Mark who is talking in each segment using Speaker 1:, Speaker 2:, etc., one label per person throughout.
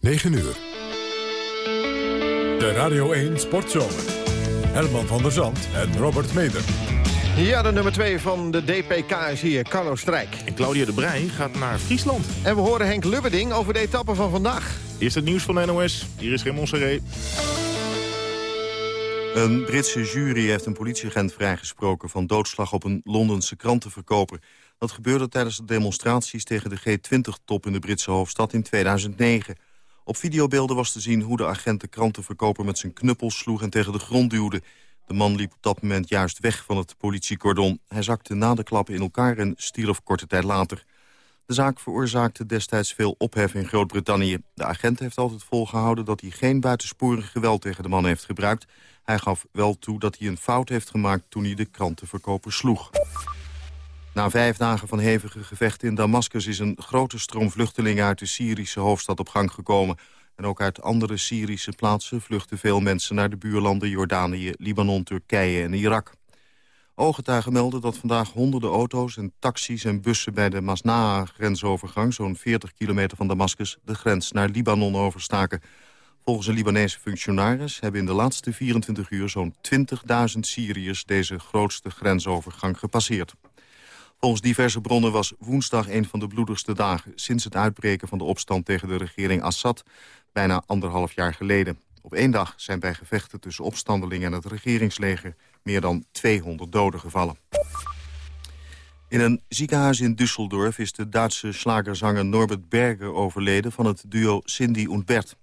Speaker 1: 9 uur. De Radio 1 Sportzomer. Herman van der Zand en Robert Meder.
Speaker 2: Ja, de nummer 2 van de DPK is hier, Carlo Strijk.
Speaker 3: En Claudia de Brij gaat naar Friesland.
Speaker 2: En we horen Henk Lubberding over de etappe van vandaag.
Speaker 3: Eerst het nieuws van de NOS. Hier is Raymond Serré.
Speaker 4: Een Britse jury heeft een politieagent vrijgesproken... van doodslag op een Londense krantenverkoper. Dat gebeurde tijdens de demonstraties tegen de G20-top... in de Britse hoofdstad in 2009. Op videobeelden was te zien hoe de agent de krantenverkoper... met zijn knuppels sloeg en tegen de grond duwde. De man liep op dat moment juist weg van het politiecordon. Hij zakte na de klappen in elkaar en stierf korte tijd later. De zaak veroorzaakte destijds veel ophef in Groot-Brittannië. De agent heeft altijd volgehouden dat hij geen buitensporig geweld tegen de man heeft gebruikt. Hij gaf wel toe dat hij een fout heeft gemaakt toen hij de krantenverkoper sloeg. Na vijf dagen van hevige gevechten in Damascus is een grote stroom vluchtelingen uit de Syrische hoofdstad op gang gekomen. En ook uit andere Syrische plaatsen vluchten veel mensen naar de buurlanden Jordanië, Libanon, Turkije en Irak. Ooggetuigen melden dat vandaag honderden auto's en taxis en bussen bij de Masnaa-grensovergang, zo'n 40 kilometer van Damascus, de grens naar Libanon overstaken. Volgens een Libanese functionaris hebben in de laatste 24 uur zo'n 20.000 Syriërs deze grootste grensovergang gepasseerd. Volgens diverse bronnen was woensdag een van de bloedigste dagen... sinds het uitbreken van de opstand tegen de regering Assad... bijna anderhalf jaar geleden. Op één dag zijn bij gevechten tussen opstandelingen en het regeringsleger... meer dan 200 doden gevallen. In een ziekenhuis in Düsseldorf is de Duitse slagerzanger Norbert Berger overleden... van het duo Cindy und Bert.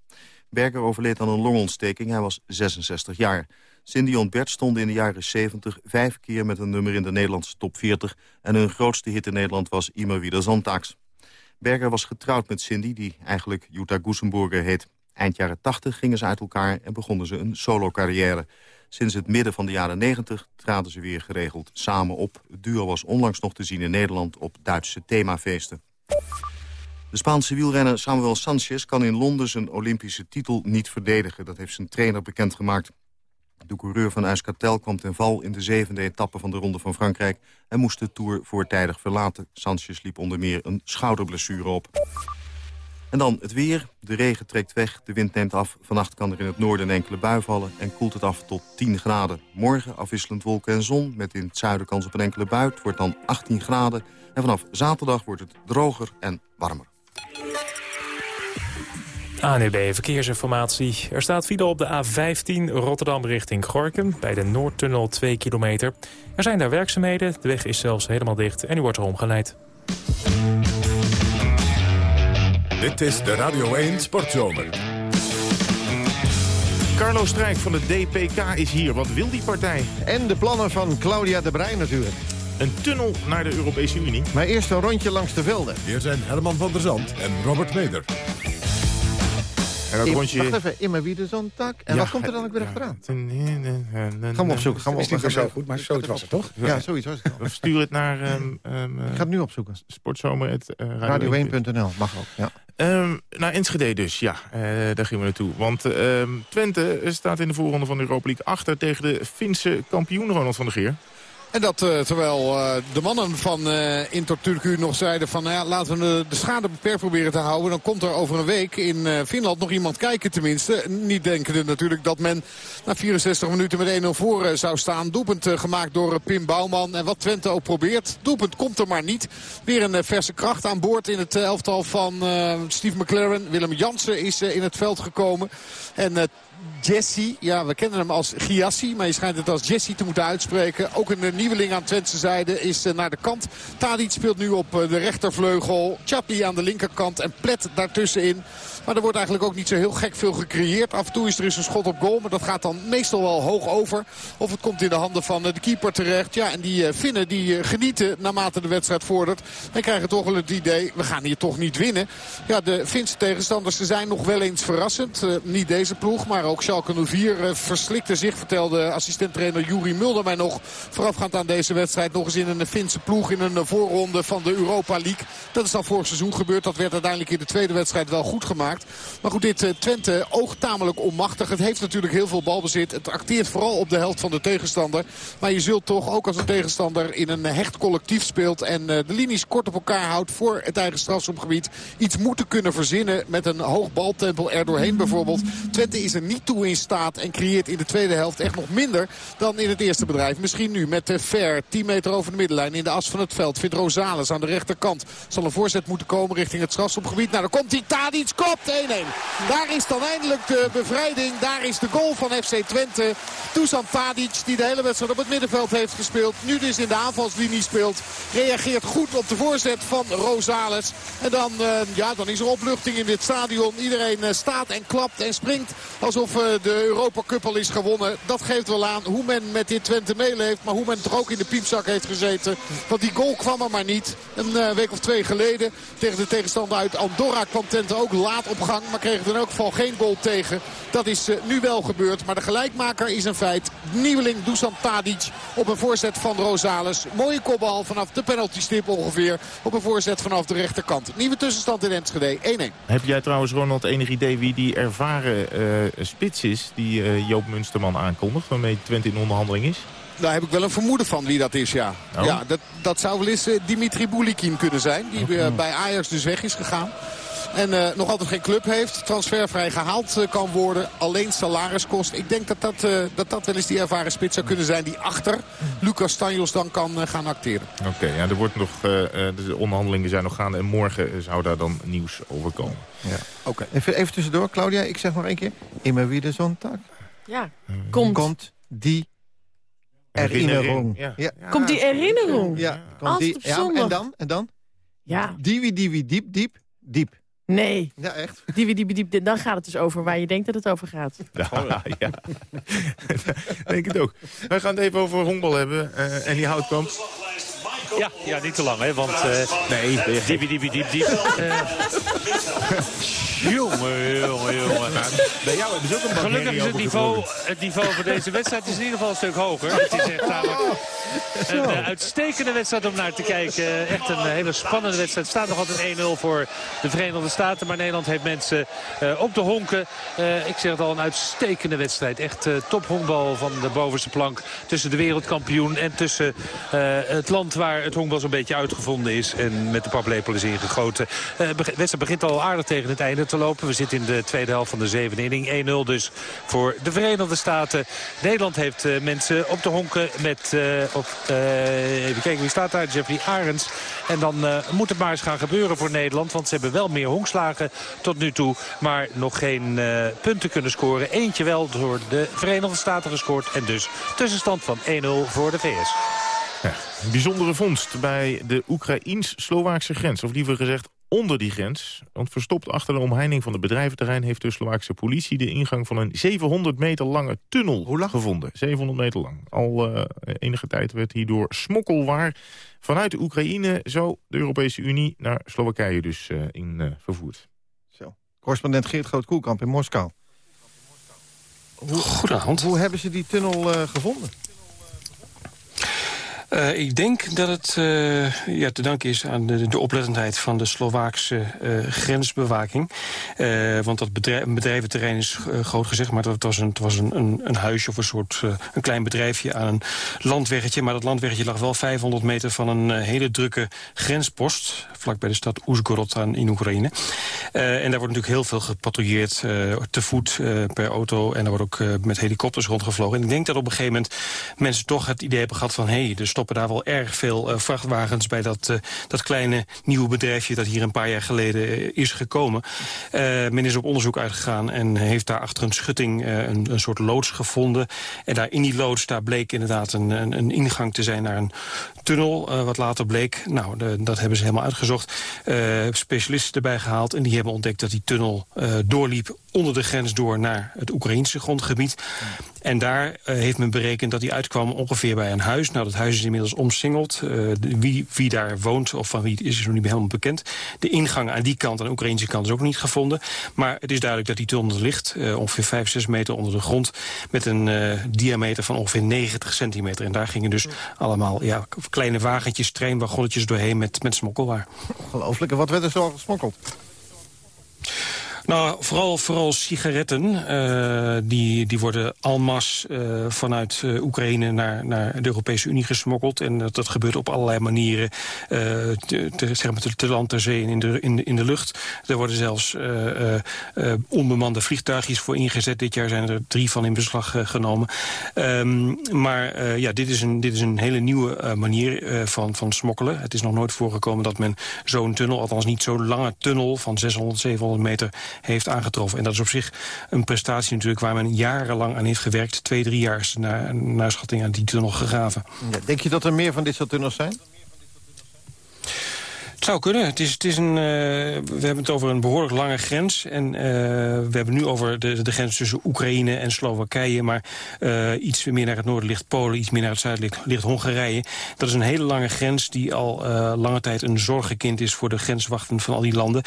Speaker 4: Berger overleed aan een longontsteking, hij was 66 jaar. Cindy Bert stonden in de jaren 70 vijf keer met een nummer in de Nederlandse top 40... en hun grootste hit in Nederland was Immer wieder Sonntags. Berger was getrouwd met Cindy, die eigenlijk Jutta Gusenburger heet. Eind jaren 80 gingen ze uit elkaar en begonnen ze een solo-carrière. Sinds het midden van de jaren 90 traden ze weer geregeld samen op. Het duo was onlangs nog te zien in Nederland op Duitse themafeesten. De Spaanse wielrenner Samuel Sanchez kan in Londen zijn Olympische titel niet verdedigen. Dat heeft zijn trainer bekendgemaakt. De coureur van Euskartel kwam ten val in de zevende etappe van de Ronde van Frankrijk... en moest de Tour voortijdig verlaten. Sanchez liep onder meer een schouderblessure op. En dan het weer. De regen trekt weg, de wind neemt af. Vannacht kan er in het noorden een enkele bui vallen en koelt het af tot 10 graden. Morgen afwisselend wolken en zon, met in het zuiden kans op een enkele bui. Het wordt dan 18 graden. En vanaf zaterdag wordt het droger en warmer.
Speaker 5: ANUB Verkeersinformatie. Er staat file op de A15 Rotterdam richting Gorkum... bij de Noordtunnel 2 kilometer. Er zijn daar werkzaamheden, de weg is zelfs helemaal dicht... en u wordt er omgeleid.
Speaker 1: Dit is de Radio 1 Sportzomer.
Speaker 3: Carlo Strijk van de DPK is hier. Wat wil die partij?
Speaker 2: En de plannen van Claudia de Breij natuurlijk.
Speaker 3: Een tunnel naar de Europese Unie.
Speaker 2: Maar eerst een rondje langs de velden.
Speaker 1: Hier zijn Herman van der Zand en Robert Meder.
Speaker 3: En dat rondje...
Speaker 2: Wacht even, immer wieder Sonntag. En
Speaker 3: Ja,
Speaker 2: wat komt er dan ook weer
Speaker 3: ja.
Speaker 2: achteraan?
Speaker 3: Gaan
Speaker 2: we opzoeken. Gaan we
Speaker 6: is niet meer
Speaker 2: gaan
Speaker 6: zo goed, maar zoiets was het toch?
Speaker 2: Ja, zoiets was het.
Speaker 3: We sturen het naar ehm ehm,
Speaker 2: Ik ga het nu opzoeken.
Speaker 3: sportzomer. Het, eh, Radio 1.
Speaker 2: Radio1.nl mag ook. Ja.
Speaker 3: Ehm, naar Enschede dus, ja. eh, daar gingen we naartoe. Want ehm, Twente staat in de voorronde van de Europa League achter... tegen de Finse kampioen Ronald van der Geer.
Speaker 6: En dat eh, terwijl eh, de mannen van eh Inter Turku nog zeiden van... Nou ja, laten we de, de schade beperkt proberen te houden. Dan komt er over een week in Finland nog iemand kijken tenminste. Niet denkende natuurlijk dat men na 64 minuten met 1-0 voor zou staan. Doelpunt gemaakt door Pim Bouwman. En wat Twente ook probeert. Doelpunt komt er maar niet. Weer een verse kracht aan boord in het elftal van Steve McLaren. Willem Jansen is in het veld gekomen. En... Jesse, ja we kennen hem als Giassi, maar je schijnt het als Jesse te moeten uitspreken. Ook een eh, nieuweling aan Twentse zijde is eh, naar de kant. Tadic speelt nu op eh, de rechtervleugel. Chappie aan de linkerkant en Plet daartussenin. Maar er wordt eigenlijk ook niet zo heel gek veel gecreëerd. Af en toe is er eens een schot op goal, maar dat gaat dan meestal wel hoog over. Of het komt in de handen van de keeper terecht. Ja, en die Finnen die genieten naarmate de wedstrijd vordert. En krijgen toch wel het idee, we gaan hier toch niet winnen. Ja, de Finse tegenstanders zijn nog wel eens verrassend. Niet deze ploeg, maar ook Schalke 04 eh, verslikte zich, vertelde assistent-trainer Juri Mulder mij nog voorafgaand aan deze wedstrijd nog eens in een Finse ploeg in een voorronde van de Europa League. Dat is al vorig seizoen gebeurd. Dat werd uiteindelijk in de tweede wedstrijd wel goed gemaakt. Maar goed, dit Twente oogt tamelijk onmachtig. Het heeft natuurlijk heel veel balbezit. Het acteert vooral op de helft van de tegenstander. Maar je zult toch, ook als een tegenstander in een hecht collectief speelt... en de linies kort op elkaar houdt voor het eigen strafschopgebied... iets moeten kunnen verzinnen met een hoog baltempel er doorheen bijvoorbeeld. Twente is er niet toe in staat en creëert in de tweede helft echt nog minder dan in het eerste bedrijf. Misschien nu met de Ver, 10 meter over de middenlijn in de as van het veld. Vindt Rosales aan de rechterkant. Zal een voorzet moeten komen richting het strafschopgebied. Nou, dan komt die Tadic, kopt 1-1. Daar is dan eindelijk de bevrijding. Daar is de goal van FC Twente. Dusan Tadic, die de hele wedstrijd op het middenveld heeft gespeeld. Nu dus in de aanvalslinie speelt. Reageert goed op de voorzet van Rosales. En dan, uh, ja, dan is er opluchting in dit stadion. Iedereen uh, staat en klapt en springt alsof uh, de Europa Cup al is gewonnen. Dat geeft wel aan hoe men met dit Twente meeleeft. Maar hoe men toch ook in de piepzak heeft gezeten. Want die goal kwam er maar niet. Een week of twee geleden tegen de tegenstander uit Andorra kwam Twente ook laat op gang. Maar kreeg er in elk geval geen goal tegen. Dat is nu wel gebeurd. Maar de gelijkmaker is een feit. Nieuweling Dusan Tadic op een voorzet van Rosales. Mooie kopbal vanaf de penaltystip ongeveer. Op een voorzet vanaf de rechterkant. Nieuwe tussenstand in Enschede 1-1.
Speaker 3: Heb jij trouwens, Ronald, enig idee wie die ervaren uh, spits is... die uh, Joop Munsterman aankondigt, waarmee Twente in onderhandeling is?
Speaker 6: Daar heb ik wel een vermoeden van wie dat is, ja.
Speaker 3: Oh.
Speaker 6: ja dat, dat zou wel eens uh, Dimitri Boulikin kunnen zijn. Die uh, bij Ajax dus weg is gegaan. En uh, nog altijd geen club heeft. Transfervrij gehaald uh, kan worden. Alleen salariskost. Ik denk dat dat, uh, dat dat wel eens die ervaren spits zou kunnen zijn. Die achter Lucas Stanjos dan kan gaan acteren.
Speaker 3: Oké, okay, ja, er wordt nog, de onderhandelingen zijn nog gaande. En morgen zou daar dan nieuws over komen.
Speaker 2: Ja. Oké. Okay. Even, even tussendoor, Claudia. Ik zeg nog één keer. Immer wieder Sonntag.
Speaker 7: Ja, komt.
Speaker 2: Komt die herinnering.
Speaker 3: Ja.
Speaker 2: Ja.
Speaker 7: Komt die herinnering.
Speaker 2: Ja, komt die, ja, en dan? En dan?
Speaker 7: Ja.
Speaker 2: Diewie, diewie, diep, diep, diep.
Speaker 7: Nee.
Speaker 2: Ja, echt?
Speaker 7: Diep, diep, dan gaat het dus over waar je denkt dat het over gaat.
Speaker 3: Ja, ja. denk het ook. Wij gaan het even over honkbal hebben. Uh, en die Houtkamp.
Speaker 8: Ja, ja, niet te lang, hè, want... Uh,
Speaker 3: nee,
Speaker 8: diep, diep, diep, diep. Uh, jongen, jongen, jongen.
Speaker 3: Bij jou hebben ze ook een
Speaker 8: Gelukkig is het niveau, het niveau voor deze wedstrijd is in ieder geval een stuk hoger. Het is echt namelijk een uh, uitstekende wedstrijd om naar te kijken. Echt een hele spannende wedstrijd. Staat nog altijd 1-0 voor de Verenigde Staten. Maar Nederland heeft mensen uh, op de honken. Uh, ik zeg het al, een uitstekende wedstrijd. Echt top honkbal van de bovenste plank. Tussen de wereldkampioen en tussen het land waar het honkbal zo'n beetje uitgevonden is. En met de paplepel is ingegoten. de wedstrijd begint al aardig tegen het einde te lopen. We zitten in de tweede helft van de zevende inning. 1-0 dus voor de Verenigde Staten. Nederland heeft uh, mensen op de honken met... Uh, op, uh, even kijken, wie staat daar? Jeffrey Arends. En dan moet het maar eens gaan gebeuren voor Nederland. Want ze hebben wel meer honkslagen tot nu toe. Maar nog geen punten kunnen scoren. Eentje wel door de Verenigde Staten gescoord. En dus tussenstand van 1-0 voor de VS.
Speaker 3: Bijzondere vondst bij de Oekraïns-Slovaakse grens. Of liever gezegd onder die grens. Want verstopt achter de omheining van het bedrijventerrein... heeft de Slovaakse politie de ingang van een 700 meter lange tunnel gevonden. 700 meter lang. Al uh, enige tijd werd hierdoor smokkelwaar vanuit de Oekraïne... zo de Europese Unie naar Slowakije dus uh, in uh, vervoerd.
Speaker 2: Zo. Correspondent Geert Groot-Koelkamp in Moskou.
Speaker 9: Hoe, Goedenavond.
Speaker 2: Hoe hebben ze die tunnel gevonden?
Speaker 9: Uh, ik denk dat het uh, ja, te danken is aan de, oplettendheid van de Slovaakse uh, grensbewaking. want dat bedrijf, bedrijventerrein is groot gezegd, maar het was, een, het was een, een, een huisje of een soort een klein bedrijfje aan een landweggetje. Maar dat landweggetje lag wel 500 meter van een hele drukke grenspost, vlakbij de stad Oezgorod in Oekraïne. en daar wordt natuurlijk heel veel gepatrouilleerd, te voet, per auto. En daar wordt ook met helikopters rondgevlogen. En ik denk dat op een gegeven moment mensen toch het idee hebben gehad van... hé, hey, dus stoppen daar wel erg veel uh, vrachtwagens bij dat, uh, dat kleine nieuwe bedrijfje dat hier een paar jaar geleden uh, is gekomen. men is op onderzoek uitgegaan en heeft daar achter een schutting een, een, soort loods gevonden. En daar in die loods daar bleek inderdaad een, een, ingang te zijn naar een tunnel. wat later bleek, nou, dat hebben ze helemaal uitgezocht. specialisten erbij gehaald en die hebben ontdekt dat die tunnel doorliep onder de grens door naar het Oekraïnse grondgebied. En daar heeft men berekend dat hij uitkwam ongeveer bij een huis. Nou, dat huis is inmiddels omsingeld. wie, wie daar woont of van wie is, is nog niet helemaal bekend. De ingang aan die kant, aan de Oekraïnse kant, is ook niet gevonden. Maar het is duidelijk dat die tunnel ligt, ongeveer 5, 6 meter onder de grond... met een diameter van ongeveer 90 centimeter. En daar gingen dus allemaal ja, kleine wagentjes, treinwagonnetjes doorheen met, met smokkelwaar.
Speaker 2: Ongelooflijk. En wat werd er zo gesmokkeld?
Speaker 9: Nou, vooral, vooral sigaretten. Uh, die, die worden almas uh, vanuit uh, Oekraïne naar, naar de Europese Unie gesmokkeld. En dat, gebeurt op allerlei manieren. te, te, zeg maar te, land, ter zee en in de, in in de lucht. Er worden zelfs onbemande vliegtuigjes voor ingezet. Dit jaar zijn er drie van in beslag genomen. Um, maar ja, dit is, een, dit is een hele nieuwe manier van, van smokkelen. Het is nog nooit voorgekomen dat men zo'n tunnel, althans niet zo'n lange tunnel van 600, 700 meter heeft aangetroffen. En dat is op zich een prestatie natuurlijk waar men jarenlang aan heeft gewerkt. Twee, drie jaar naar, schatting aan die tunnel gegraven.
Speaker 2: Denk je dat er meer van dit soort tunnels zijn?
Speaker 9: Het zou kunnen. Het is, het is een, uh, we hebben het over een behoorlijk lange grens. En uh, we hebben nu over de, de grens tussen Oekraïne en Slowakije. Maar uh, iets meer naar het noorden ligt Polen, iets meer naar het zuiden ligt, ligt Hongarije. Dat is een hele lange grens die al lange tijd een zorgenkind is... voor de grenswachten van al die landen.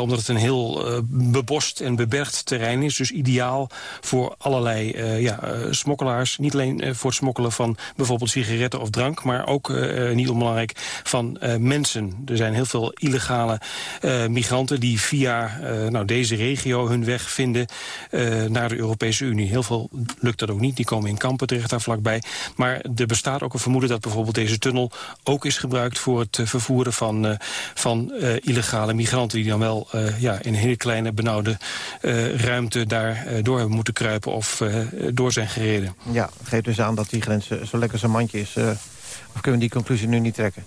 Speaker 9: omdat het een heel bebost en bebergd terrein is. Dus ideaal voor allerlei ja, smokkelaars. Niet alleen voor het smokkelen van bijvoorbeeld sigaretten of drank... maar ook, niet onbelangrijk, van mensen er zijn heel veel illegale uh, migranten die via uh, nou, deze regio hun weg vinden uh, naar de Europese Unie. Heel veel lukt dat ook niet, die komen in kampen terecht daar vlakbij. Maar er bestaat ook een vermoeden dat bijvoorbeeld deze tunnel ook is gebruikt voor het vervoeren van, van illegale migranten die dan wel ja, in een hele kleine benauwde ruimte daar door hebben moeten kruipen of door zijn gereden.
Speaker 2: Ja, geeft dus aan dat die grens zo lekker zijn mandje is. of kunnen we die conclusie nu niet trekken?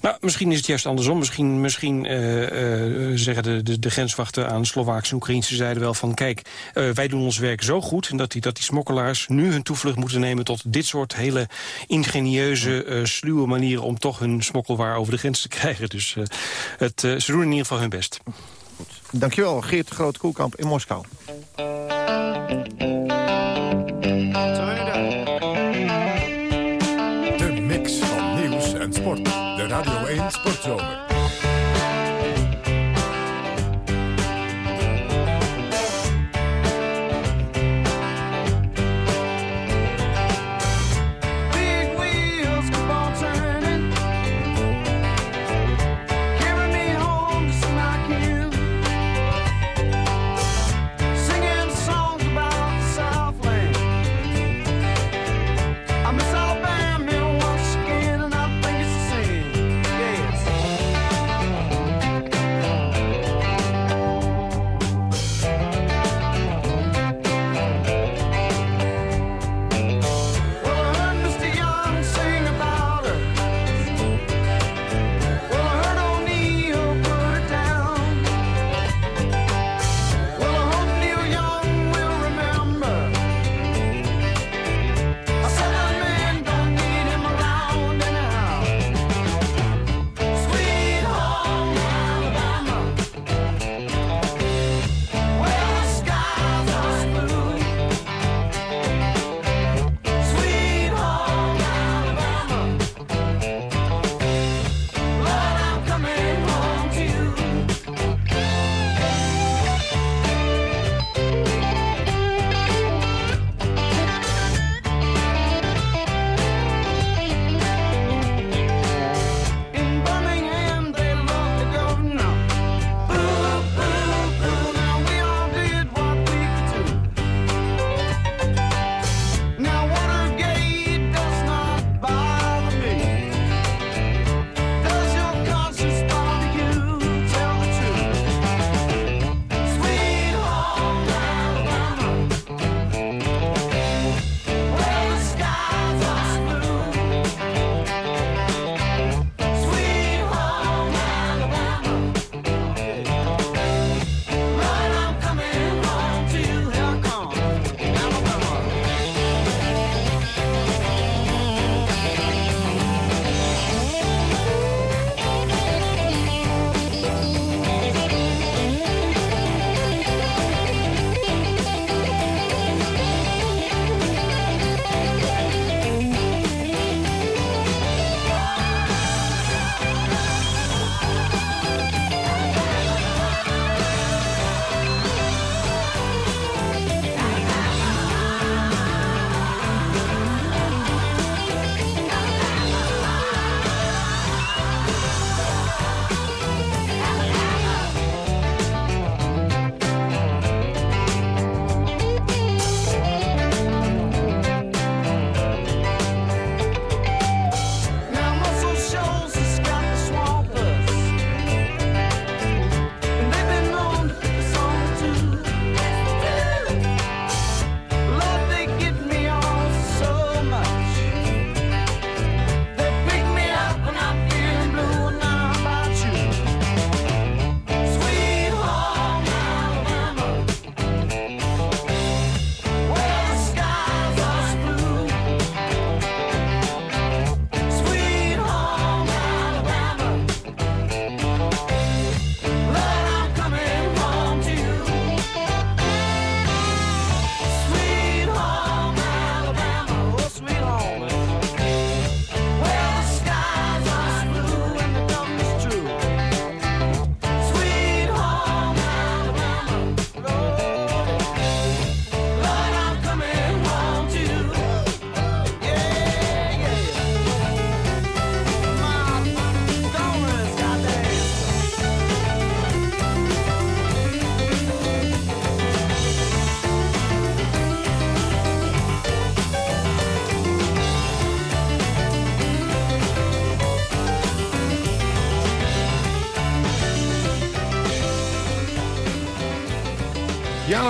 Speaker 9: Nou, misschien is het juist andersom. Misschien, misschien uh, uh, zeggen de, de, de, grenswachten aan Slovaakse en Oekraïnse zijde wel van... kijk, uh, wij doen ons werk zo goed en dat die, dat die smokkelaars nu hun toevlucht moeten nemen... tot dit soort hele ingenieuze, sluwe manieren... om toch hun smokkelwaar over de grens te krijgen. Dus het, ze doen in ieder geval hun best.
Speaker 2: Goed. Dankjewel, Geert Groot Koelkamp in Moskou.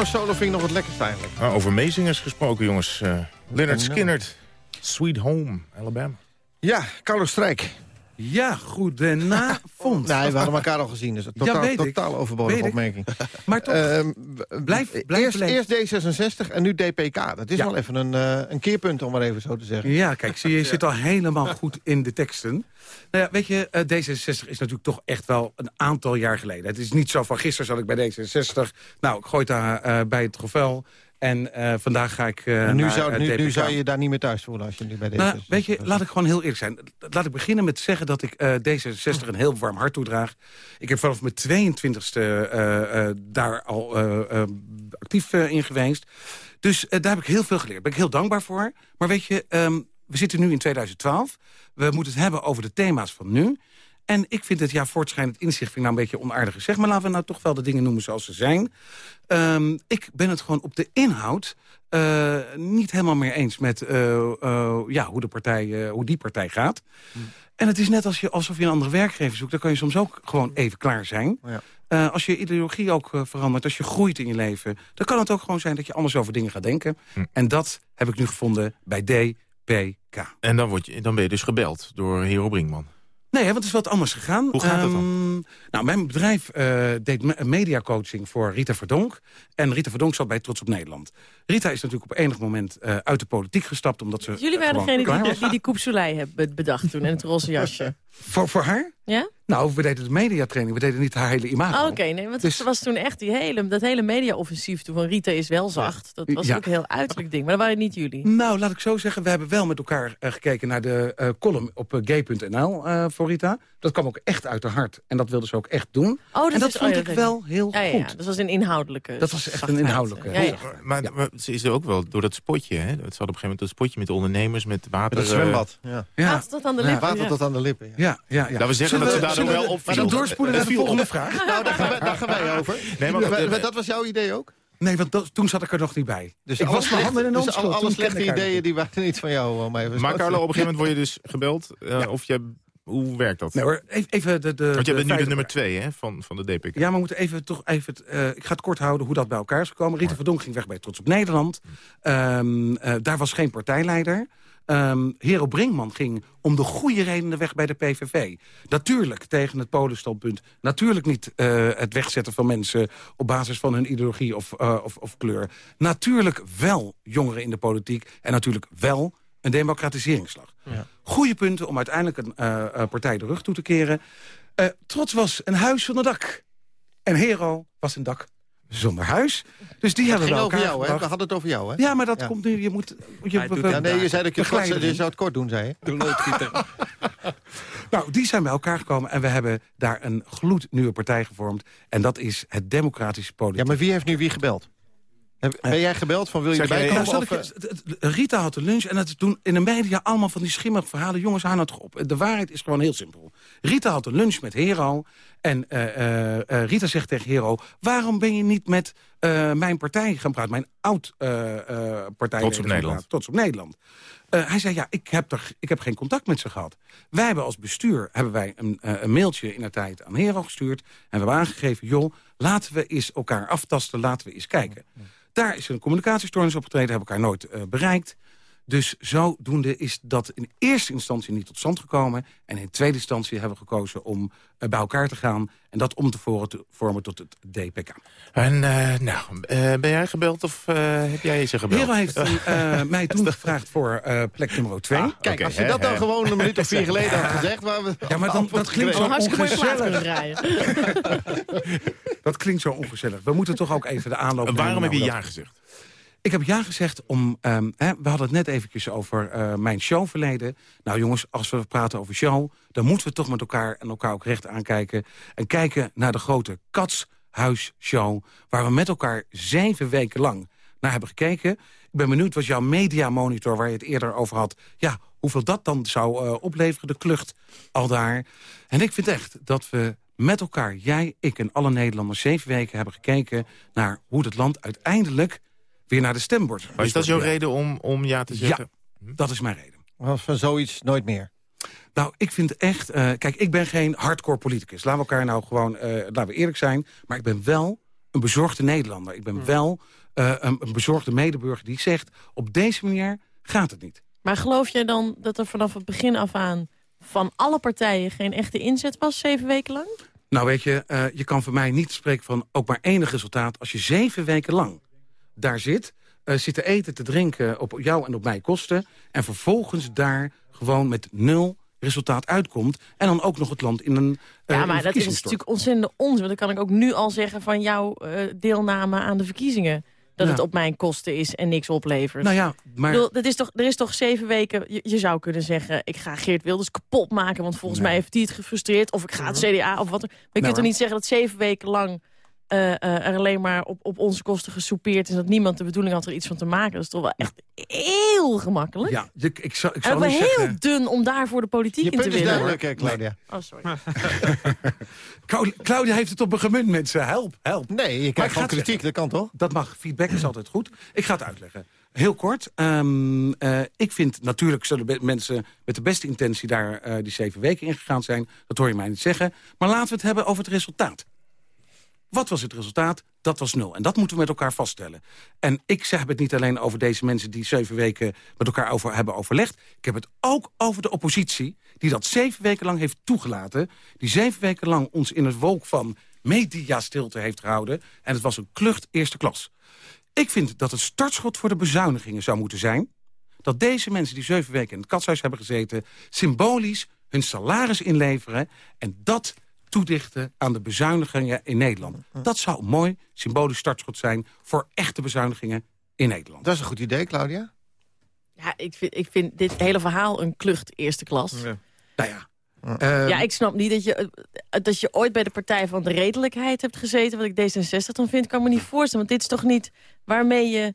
Speaker 2: Piano solo vind ik nog het lekkerst eigenlijk.
Speaker 3: Ah, over meezingers gesproken, jongens. Uh, Leonard Skinnerd, Sweet Home, Alabama.
Speaker 2: Ja, Carlos Strijk.
Speaker 10: Ja, goedenavond.
Speaker 2: Nee, we hadden elkaar al gezien, dus totaal, ja, totaal overbodige opmerking.
Speaker 10: Maar toch, uh, blijf, blijf
Speaker 2: eerst, eerst, D66 en nu DPK. Dat is wel even een, uh, een keerpunt, om maar even zo te zeggen.
Speaker 10: Ja, kijk, zie je, je zit al helemaal goed in de teksten. Nou ja, weet je, uh, D66 is natuurlijk toch echt wel een aantal jaar geleden. Het is niet zo van gisteren zat ik bij D66. Nou, ik gooi daar bij het trofel. En uh, vandaag ga ik uh,
Speaker 2: nu, zou, nu, nu, zou je daar niet meer thuis voelen als je nu bij deze... Nou,
Speaker 10: weet je, laat ik gewoon heel eerlijk zijn. Laat ik beginnen met zeggen dat ik uh, D66 een heel warm hart toedraag. Ik heb vanaf mijn 22e daar al actief in geweest. Dus daar heb ik heel veel geleerd. Daar ben ik heel dankbaar voor. Maar weet je, um, we zitten nu in 2012. We moeten het hebben over de thema's van nu. En ik vind het, ja, voortschrijdend inzicht vind ik nou een beetje onaardig gezegd. Maar laten we nou toch wel de dingen noemen zoals ze zijn. Um, ik ben het gewoon op de inhoud uh, niet helemaal meer eens met uh, uh, ja, hoe, de partij, hoe die partij gaat. Hmm. En het is net als je, alsof je een andere werkgever zoekt. Dan kan je soms ook gewoon even klaar zijn. Ja. als je ideologie ook verandert, als je groeit in je leven... dan kan het ook gewoon zijn dat je anders over dingen gaat denken. Hmm. En dat heb ik nu gevonden bij DPK.
Speaker 3: En dan, word je, dan ben je dus gebeld door Hero Brinkman.
Speaker 10: Nee, want het is wat anders gegaan.
Speaker 3: Hoe gaat het dan?
Speaker 10: Um, nou, mijn bedrijf uh, deed mediacoaching voor Rita Verdonk. En Rita Verdonk zat bij Trots op Nederland. Rita is natuurlijk op enig moment uh, uit de politiek gestapt. Omdat ze
Speaker 7: Jullie waren degene die, die, die koepselij hebben bedacht toen. En het roze jasje.
Speaker 10: voor, voor haar?
Speaker 7: Ja?
Speaker 10: Nou, we deden de mediatraining. We deden niet haar hele imago.
Speaker 7: Oh, Oké, nee, want dus... het was toen echt die hele, dat hele mediaoffensief toen van Rita is wel zacht. Dat was ook een heel uiterlijk ding. Maar dat waren niet jullie.
Speaker 10: Nou, laat ik zo zeggen. We hebben wel met elkaar uh, gekeken naar de uh, column op uh, gay.nl voor Rita. Dat kwam ook echt uit haar hart. En dat wilde ze ook echt doen.
Speaker 7: Oh, dat
Speaker 10: en dat
Speaker 7: is,
Speaker 10: vond
Speaker 7: oh,
Speaker 10: ik wel heel
Speaker 7: ja,
Speaker 10: goed.
Speaker 7: dat was een inhoudelijke
Speaker 10: Dat was echt een inhoudelijke.
Speaker 7: Ja,
Speaker 3: maar, maar, ze is er ook wel door dat spotje. Hè? Ze hadden op een gegeven moment dat spotje met de ondernemers, met water.
Speaker 2: Met het zwembad. Ja.
Speaker 7: Water tot aan de lippen.
Speaker 2: Water tot aan de lippen.
Speaker 10: Ja, ja, ja.
Speaker 3: Dat we zeggen dat ze daar wel op
Speaker 10: Maar dan doorspoelen naar de volgende vraag.
Speaker 2: Nou, daar gaan, wij, daar gaan wij over. Nee, maar, dat was jouw idee ook?
Speaker 10: Nee, want dat, toen zat ik er nog niet bij. Dus ik was mijn handen in
Speaker 2: Dus alle, alle slechte ideeën die waren niet van jou. Om even
Speaker 3: maar Carlo, op een gegeven moment word je dus gebeld. Uh, Of je, hoe werkt dat?
Speaker 10: Nee hoor, even de... de
Speaker 3: Want je bent nu de nummer twee hè, van, van de DPK.
Speaker 10: Ja, maar we moeten even toch even... Uh, ik ga het kort houden hoe dat bij elkaar is gekomen. Rita Verdonk ging weg bij Trots op Nederland. Um, uh, daar was geen partijleider. Um, Hero Brinkman ging om de goede redenen weg bij de PVV. Natuurlijk tegen het polenstandpunt. Natuurlijk niet uh, het wegzetten van mensen op basis van hun ideologie of, uh, of, of kleur. Natuurlijk wel jongeren in de politiek. En natuurlijk wel een democratiseringsslag. Ja. Goede punten om uiteindelijk een uh, partij de rug toe te keren. trots was een huis zonder dak. En Hero was een dak zonder huis. Dus die hebben we
Speaker 2: over jou, hè? We hadden het over jou, hè?
Speaker 10: Ja, maar dat komt nu... Je moet... Je,
Speaker 2: ja, nee, je zei dat je, kort, je zou het kort doen, zei je.
Speaker 10: De loodgieter. nou, die zijn bij elkaar gekomen en we hebben daar een gloednieuwe partij gevormd. En dat is het Democratische Politiek.
Speaker 2: Ja, maar wie heeft nu wie gebeld? Ben jij gebeld van wil je erbij komen? Nou,
Speaker 10: of, ik, Rita had de lunch en het doen in de media allemaal van die schimmige verhalen. Jongens, nou toch op. De waarheid is gewoon heel simpel. Rita had een lunch met Hero en uh, uh, uh, Rita zegt tegen Hero... waarom ben je niet met mijn partij gaan praten? Mijn oud-partij.
Speaker 3: Trots op Nederland.
Speaker 10: Trots op Nederland. hij zei, ja, ik heb, er, ik heb geen contact met ze gehad. Wij hebben als bestuur hebben wij een, een mailtje in de tijd aan Hero gestuurd... en we hebben aangegeven, joh, laten we eens elkaar aftasten, laten we eens kijken. Daar is een communicatiestoornis opgetreden, heb ik haar nooit uh, bereikt. Dus zodoende is dat in eerste instantie niet tot stand gekomen. En in tweede instantie hebben we gekozen om uh, bij elkaar te gaan... en dat om te vormen, te vormen tot het DPK.
Speaker 3: En uh, nou, ben jij gebeld of heb jij ze gebeld?
Speaker 10: Hero heeft mij toen gevraagd voor plek nummer 2. Ah,
Speaker 2: Kijk, okay, als je dat dan gewoon een minuut of vier geleden had gezegd... Waar we
Speaker 10: ja, maar dan, dat klinkt zo
Speaker 7: ongezellig.
Speaker 10: dat klinkt zo ongezellig. We moeten toch ook even de aanloop...
Speaker 3: En waarom heb je ja gezegd?
Speaker 10: Ik heb ja gezegd om... Um, hè, we hadden het net eventjes over uh, mijn showverleden. Nou jongens, als we praten over show... dan moeten we toch met elkaar en elkaar ook recht aankijken... en kijken naar de grote Katshuisshow... waar we met elkaar zeven weken lang naar hebben gekeken. Ik ben benieuwd wat jouw mediamonitor, waar je het eerder over had... ja, hoeveel dat dan zou uh, opleveren, de klucht al daar. En ik vind echt dat we met elkaar, jij, ik en alle Nederlanders... zeven weken hebben gekeken naar hoe het land uiteindelijk weer naar de stembord.
Speaker 3: Maar is dat jouw reden om, om ja te zeggen?
Speaker 10: Ja, dat is mijn reden.
Speaker 2: Van zoiets nooit meer?
Speaker 10: Nou, ik vind echt... Uh, kijk, ik ben geen hardcore politicus. Laten we elkaar nou gewoon... Uh, laten we eerlijk zijn. Maar ik ben wel een bezorgde Nederlander. Ik ben
Speaker 7: Hmm.
Speaker 10: wel eh, een, een bezorgde medeburger die zegt... op deze manier gaat het niet.
Speaker 7: Maar geloof jij dan dat er vanaf het begin af aan... van alle partijen geen echte inzet was, zeven weken lang?
Speaker 10: Nou weet je, eh, je kan voor mij niet spreken van ook maar enig resultaat... als je zeven weken lang daar zit, eh, zit te eten, te drinken op jou en op mij kosten... en vervolgens daar gewoon met nul resultaat uitkomt... en dan ook nog het land in een eh,
Speaker 7: ja, maar dat is natuurlijk ontzettend onzin. Want dan kan ik ook nu al zeggen van jouw eh, deelname aan de verkiezingen... dat
Speaker 10: Ja.
Speaker 7: het op mijn kosten is en niks oplevert.
Speaker 10: Nou ja, maar...
Speaker 7: Bedoel, dat is toch, er is toch zeven weken... Je, je zou kunnen zeggen, ik ga Geert Wilders kapot maken... want volgens
Speaker 10: Nee.
Speaker 7: mij heeft hij het gefrustreerd. Of ik ga het CDA of wat. Maar je kunt
Speaker 10: hoor.
Speaker 7: toch niet zeggen dat zeven weken lang... eh, eh, er alleen maar op, op onze kosten gesoupeerd is... dat niemand de bedoeling had er iets van te maken. Dat is toch wel echt heel gemakkelijk.
Speaker 10: Ja, ik, ik zou, ik
Speaker 7: en
Speaker 10: zou
Speaker 7: wel
Speaker 10: niet
Speaker 7: heel
Speaker 10: zeggen...
Speaker 7: dun om daar voor de politiek
Speaker 2: Je
Speaker 7: in te
Speaker 2: punt is
Speaker 7: winnen.
Speaker 2: duidelijk, hè, Claudia.
Speaker 7: Oh, sorry.
Speaker 10: Claudia, heeft het op me gemunt, mensen. Help, help.
Speaker 2: Nee, je krijgt
Speaker 10: ik ga
Speaker 2: gewoon
Speaker 10: het
Speaker 2: kritiek, dat kan toch?
Speaker 10: Dat mag. Feedback is altijd goed. Ik ga het uitleggen. Heel kort. ehm, eh, ik vind natuurlijk zullen mensen met de beste intentie daar eh, die zeven weken in gegaan zijn. Dat hoor je mij niet zeggen. Maar laten we het hebben over het resultaat. Wat was het resultaat? Dat was nul. En dat moeten we met elkaar vaststellen. En ik zeg het niet alleen over deze mensen die zeven weken met elkaar over hebben overlegd. Ik heb het ook over de oppositie die dat zeven weken lang heeft toegelaten. Die zeven weken lang ons in het wolk van mediastilte heeft gehouden. En het was een klucht eerste klas. Ik vind dat het startschot voor de bezuinigingen zou moeten zijn... dat deze mensen die zeven weken in het katshuis hebben gezeten... symbolisch hun salaris inleveren... en dat toedichten aan de bezuinigingen in Nederland. Dat zou een mooi symbolisch startschot zijn... voor echte bezuinigingen in Nederland.
Speaker 2: Dat is een goed idee, Claudia.
Speaker 7: Ja, ik vind, ik vind dit hele verhaal een klucht eerste klas.
Speaker 10: Nou ja, eh,
Speaker 7: Ja, ik snap niet dat je, eh, dat je ooit bij de Partij van de Redelijkheid hebt gezeten. Wat ik D66 dan vind, kan me niet voorstellen. Want dit is toch niet waarmee je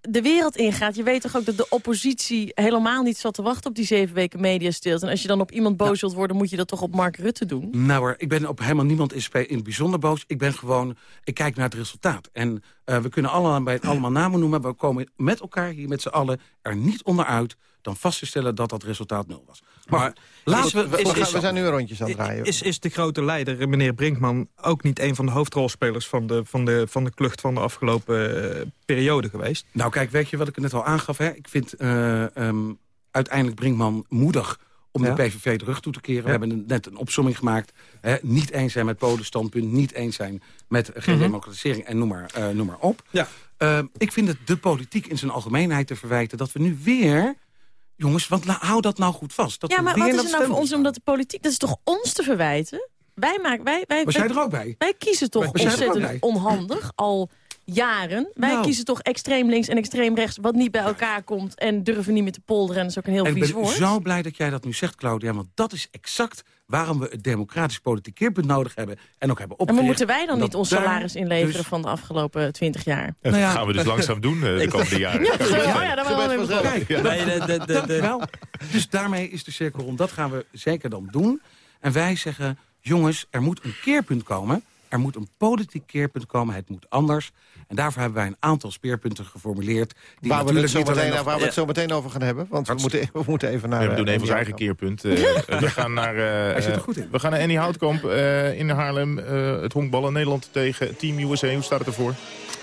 Speaker 7: de wereld ingaat. Je weet toch ook dat de oppositie helemaal niet zat te wachten op die zeven weken mediastilte. En als je dan op iemand boos wilt worden, moet je dat toch op Mark Rutte doen?
Speaker 10: Nou hoor, ik ben op helemaal niemand in, het bijzonder boos. Ik ben gewoon, ik kijk naar het resultaat. En eh, we kunnen allemaal, bij, allemaal namen noemen. Maar we komen met elkaar hier met z'n allen er niet onderuit... dan vast te stellen dat dat resultaat nul was. Maar, laten we...
Speaker 2: We, zijn nu een rondjes aan het draaien.
Speaker 11: Is, is de grote leider, eh, meneer Brinkman, ook niet een van de hoofdrolspelers van de, van de, van de klucht van de afgelopen eh, periode geweest?
Speaker 10: Nou kijk, weet je wat ik net al aangaf? Hè? Ik vind eh, ehm, uiteindelijk Brinkman moedig om
Speaker 11: Ja.
Speaker 10: de PVV de rug toe te keren. We hebben net een opsomming gemaakt. Hè? Niet eens zijn met Polen standpunt, niet eens zijn met geen
Speaker 11: Mhm.
Speaker 10: democratisering en noem maar, noem maar op.
Speaker 11: Ja.
Speaker 10: Ehm, ik vind het de politiek in zijn algemeenheid te verwijten dat we nu weer... Jongens, want hou dat nou goed vast. Dat
Speaker 7: Ja, maar wat is er nou voor ons omdat de politiek... Dat is toch ons te verwijten? Wij, maken, wij, wij,
Speaker 10: er ook bij?
Speaker 7: wij kiezen toch ontzettend onhandig, al jaren. Wij
Speaker 10: Nou.
Speaker 7: kiezen toch extreem links en extreem rechts... wat niet bij elkaar komt en durven niet meer te polderen. En dat is ook een heel
Speaker 10: En ik
Speaker 7: vies
Speaker 10: ben
Speaker 7: woord.
Speaker 10: zo blij dat jij dat nu zegt, Claudia. Want dat is exact waarom we het democratisch politiek keerpunt nodig hebben. En ook hebben
Speaker 7: En
Speaker 10: opgericht.
Speaker 7: maar moeten wij dan
Speaker 10: En
Speaker 7: niet
Speaker 10: dat
Speaker 7: ons salaris inleveren
Speaker 10: dus-
Speaker 7: van de afgelopen twintig jaar?
Speaker 3: Dat
Speaker 10: Nou ja.
Speaker 3: gaan we dus langzaam doen eh, de komende jaren.
Speaker 7: Ja, ja, dat wel even
Speaker 2: vanzelf.
Speaker 7: goed.
Speaker 10: Kijk,
Speaker 11: Nee, de, de, de, de,
Speaker 10: Dankjewel. Dus daarmee is de cirkel rond. Dat gaan we zeker dan doen. En wij zeggen, jongens, er moet een keerpunt komen. Er moet een politiek keerpunt komen. Het moet anders. En daarvoor hebben wij een aantal speerpunten geformuleerd. Die
Speaker 2: Waar we, het
Speaker 10: niet alleen
Speaker 2: meteen,
Speaker 10: nog-
Speaker 2: waar we het zo meteen over gaan hebben. Want we moeten, we moeten even naar...
Speaker 3: We doen
Speaker 2: eh,
Speaker 3: even ons eigen keerpunt. Eh, we gaan naar, eh,
Speaker 10: Hij zit er
Speaker 3: eh,
Speaker 10: goed in.
Speaker 3: We gaan naar Annie Houtkamp eh, in Haarlem. Eh, het honkballen Nederland tegen Team USA. Hoe staat het ervoor?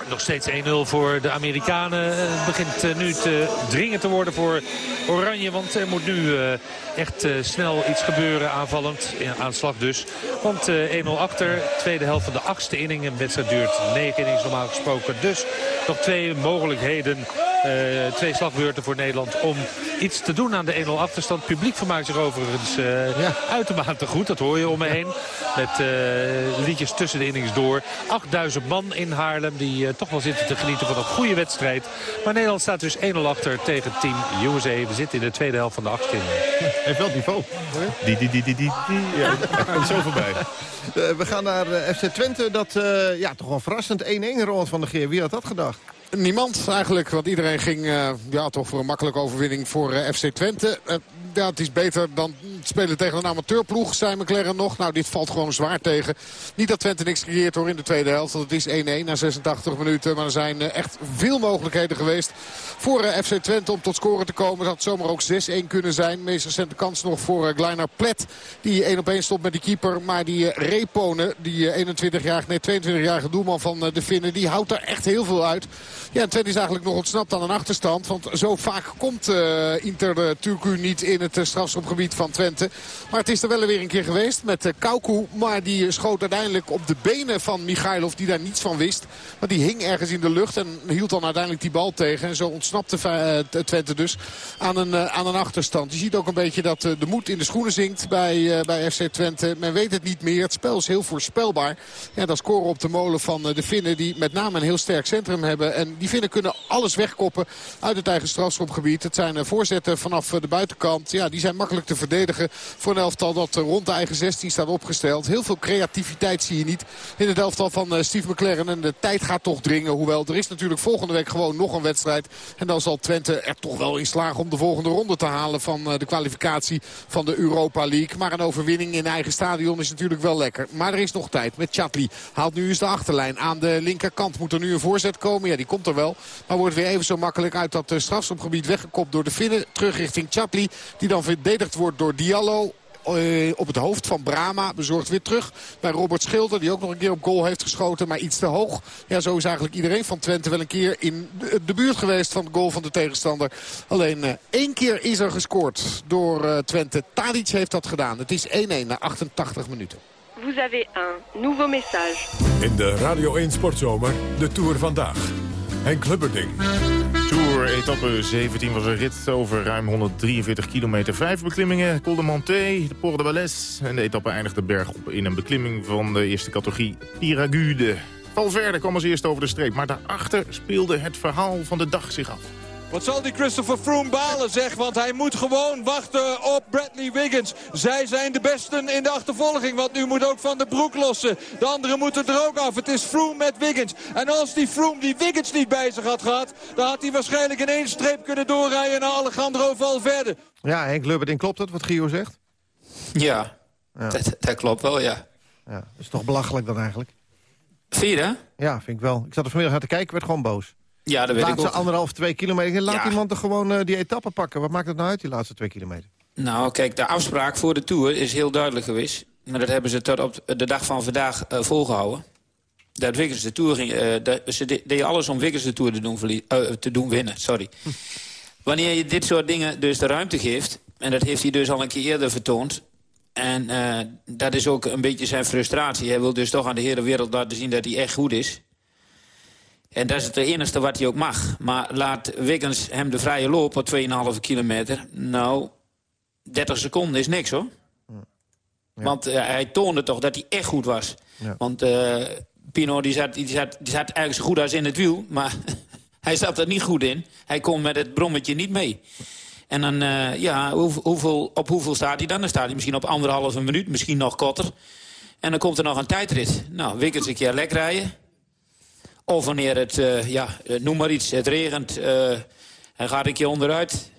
Speaker 8: Nog steeds 1-0 voor de Amerikanen. Het begint eh, nu te dringen te worden voor Oranje. Want er moet nu eh, echt eh, snel iets gebeuren aanvallend. In aanslag dus. Want eh, 1-0 achter. Tweede helft van de achtste inning. Een wedstrijd duurt 9 innings normaal gesproken. Dus nog twee mogelijkheden. Eh, twee slagbeurten voor Nederland om iets te doen aan de 1-0 achterstand. Publiek vermaakt zich overigens eh,
Speaker 2: Ja.
Speaker 8: uitermate goed. Dat hoor je om me heen. Met eh, liedjes tussen de innings door. 8000 man in Haarlem die toch wel zitten te genieten van een goede wedstrijd. Maar Nederland staat dus 1-0 achter tegen Team USA. We zitten in de tweede helft van de achtste inning.
Speaker 2: Heeft wel niveau.
Speaker 3: Die, die, die, die, die. Ja, komt zo voorbij.
Speaker 2: Eh, we gaan naar FC Twente. Dat, eh, ja, toch wel verrassend 1-1, Roland van der Geer. Wie had dat gedacht?
Speaker 6: Niemand eigenlijk, want iedereen ging eh, ja, toch voor een makkelijke overwinning voor eh, FC Twente. Eh, ja, het is beter dan spelen tegen een amateurploeg. Zijn McLaren nog. Nou, dit valt gewoon zwaar tegen. Niet dat Twente niks creëert hoor in de tweede helft. Want het is 1-1 na 86 minuten. Maar er zijn echt veel mogelijkheden geweest voor FC Twente om tot scoren te komen. Het had zomaar ook 6-1 kunnen zijn. Meest recente kans nog voor Gleiner Plet. Die 1 op 1 stond met die keeper. Maar die Repone, die 21-jarige, nee 22-jarige doelman van de Finnen. Die houdt er echt heel veel uit. Ja, Twente is eigenlijk nog ontsnapt aan een achterstand. Want zo vaak komt uh, Inter Turku niet in het uh, strafschopgebied van Twente. Maar het is er wel weer een keer geweest met uh, Kauku. Maar die schoot uiteindelijk op de benen van Michailov die daar niets van wist. Want die hing ergens in de lucht en hield dan uiteindelijk die bal tegen. En zo ontsnapte Twente dus aan een, aan een achterstand. Je ziet ook een beetje dat de moed in de schoenen zinkt bij, bij FC Twente. Men weet het niet meer. Het spel is heel voorspelbaar. Ja, dan scoren op de molen van de Finnen die met name een heel sterk centrum hebben. En die Finnen kunnen alles wegkoppen uit het eigen strafschopgebied. Het zijn voorzetten vanaf de buitenkant. Ja, die zijn makkelijk te verdedigen voor een elftal dat rond de eigen 16 staat opgesteld. Heel veel creativiteit zie je niet in het elftal van Steve McLaren. En de tijd gaat toch dringen. Hoewel er is natuurlijk volgende week gewoon nog een wedstrijd. En dan zal Twente er toch wel in slagen om de volgende ronde te halen van de kwalificatie van de Europa League. Maar een overwinning in eigen stadion is natuurlijk wel lekker. Maar er is nog tijd met Chatli. Haalt nu eens de achterlijn aan de linkerkant. Moet er nu een voorzet komen? Ja, die komt er wel. Maar wordt weer even zo makkelijk uit dat strafschopgebied weggekopt door de Finnen. Terug richting Chapli. Die dan verdedigd wordt door Diallo op het hoofd van Brama. Bezorgd weer terug bij Robert Schilder. Die ook nog een keer op goal heeft geschoten. Maar iets te hoog. Ja, zo is eigenlijk iedereen van Twente wel een keer in de buurt geweest van de goal van de tegenstander. Alleen één keer is er gescoord door Twente. Tadic heeft dat gedaan. Het is 1-1 na 88 minuten.
Speaker 12: Vous avez un nouveau message.
Speaker 1: In de Radio 1 Sportzomer, de Tour vandaag. Henk Lubberding.
Speaker 3: Tour etappe 17 was een rit over ruim 143 kilometer. Vijf beklimmingen, Col de Monté, de Port de Valais. En de etappe eindigde bergop in een beklimming van de eerste categorie Piragude. Valverde kwam als eerste over de streep, maar daarachter speelde het verhaal van de dag zich af.
Speaker 13: Wat zal die Christopher Froome balen, zeg, want hij moet gewoon wachten op Bradley Wiggins. Zij zijn de besten in de achtervolging, want nu moet ook Van de Broek lossen. De anderen moeten er ook af. Het is Froome met Wiggins. En als die Froome die Wiggins niet bij zich had gehad... dan had hij waarschijnlijk in één streep kunnen doorrijden naar Alejandro Valverde.
Speaker 2: Ja, Henk Lubberding, klopt dat wat Gio zegt?
Speaker 14: Ja, ja. Dat, dat, klopt wel, ja.
Speaker 2: ja. Dat is toch belachelijk dan eigenlijk?
Speaker 14: Vier,
Speaker 2: Ja, vind ik wel. Ik zat er vanmiddag naar te kijken, werd gewoon boos.
Speaker 14: Ja, dat weet
Speaker 2: laatste
Speaker 14: ik ook.
Speaker 2: anderhalf, twee kilometer. Laat iemand er gewoon uh, die etappe pakken. Wat maakt het nou uit, die laatste twee kilometer?
Speaker 14: Nou, kijk, de afspraak voor de Tour is heel duidelijk geweest. Maar dat hebben ze tot op de dag van vandaag uh, volgehouden. Dat Wiggins de Tour ging... Uh, dat, ze deden alles om Wiggins de Tour te doen, te doen winnen. Sorry. Wanneer je dit soort dingen dus de ruimte geeft... en dat heeft hij dus al een keer eerder vertoond... en dat is ook een beetje zijn frustratie. Hij wil dus toch aan de hele wereld laten zien dat hij echt goed is... En dat is het enige wat hij ook mag. Maar laat Wiggins hem de vrije loop op 2,5 kilometer. Nou, 30 seconden is niks hoor. Ja. Want uh, hij toonde toch dat hij echt goed was. Ja. Want uh, Pino die zat, die, zat, die zat eigenlijk zo goed als in het wiel. Maar hij zat er niet goed in. Hij kon met het brommetje niet mee. En dan, uh, ja, hoe, hoeveel, op hoeveel staat hij dan? Dan staat hij misschien op anderhalve minuut, misschien nog korter. En dan komt er nog een tijdrit. Nou, Wiggins een keer lek rijden. Of wanneer het, uh, ja, noem maar iets, het regent uh, en gaat een keer onderuit.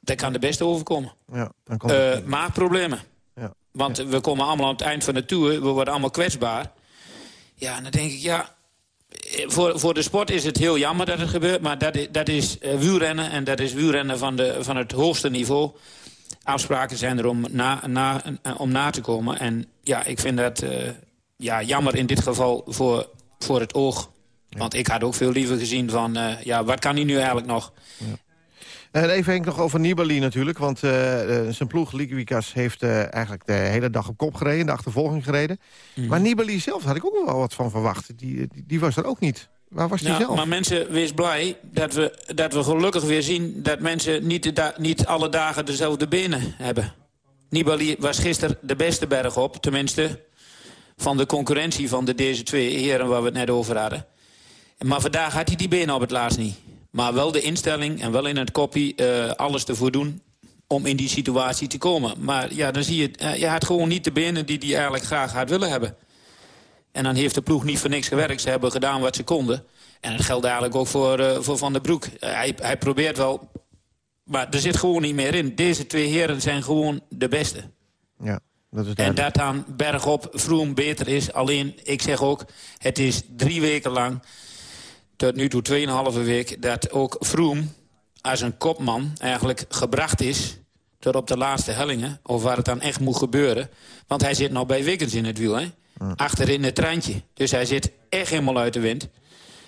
Speaker 14: Dat kan de beste overkomen.
Speaker 2: Ja, dan
Speaker 14: uh, maagproblemen. Ja. Want ja. we komen allemaal aan het eind van de Tour. We worden allemaal kwetsbaar. Ja, en dan denk ik, ja... Voor, voor de sport is het heel jammer dat het gebeurt. Maar dat is, dat is wielrennen. En dat is wielrennen van, de, van het hoogste niveau. Afspraken zijn er om na, na, om na te komen. En ja, ik vind dat ja, jammer in dit geval voor, voor het oog. Want ik had ook veel liever gezien van, uh, ja, wat kan hij nu eigenlijk nog?
Speaker 2: Ja. En even Henk nog over Nibali natuurlijk. Want uh, uh, zijn ploeg, Liquikas, heeft eigenlijk de hele dag op kop gereden. De achtervolging gereden. Mm. Maar Nibali zelf had ik ook wel wat van verwacht. Die, die, die was er ook niet. Waar was hij
Speaker 14: ja,
Speaker 2: zelf?
Speaker 14: Maar mensen, wees blij dat we, dat we gelukkig weer zien... dat mensen niet, de niet alle dagen dezelfde benen hebben. Nibali was gisteren de beste berg op. Tenminste, van de concurrentie van de deze twee heren waar we het net over hadden. Maar vandaag had hij die benen op het laatst niet. Maar wel de instelling en wel in het kopie uh, alles ervoor doen om in die situatie te komen. Maar ja, dan zie je, uh, je had gewoon niet de benen die hij eigenlijk graag had willen hebben. En dan heeft de ploeg niet voor niks gewerkt. Ze hebben gedaan wat ze konden. En dat geldt eigenlijk ook voor, uh, voor Van der Broek. hij, hij probeert wel Maar er zit gewoon niet meer in. Deze twee heren zijn gewoon de beste.
Speaker 2: Ja, dat is
Speaker 14: En dat dan bergop Vroom beter is. Alleen, ik zeg ook, het is drie weken lang... tot nu toe tweeënhalve week... dat ook Vroom als een kopman eigenlijk gebracht is... tot op de laatste hellingen, of waar het dan echt moet gebeuren. Want hij zit nog bij Wiggins in het wiel, hè? Achter in het treintje. Dus hij zit echt helemaal uit de wind.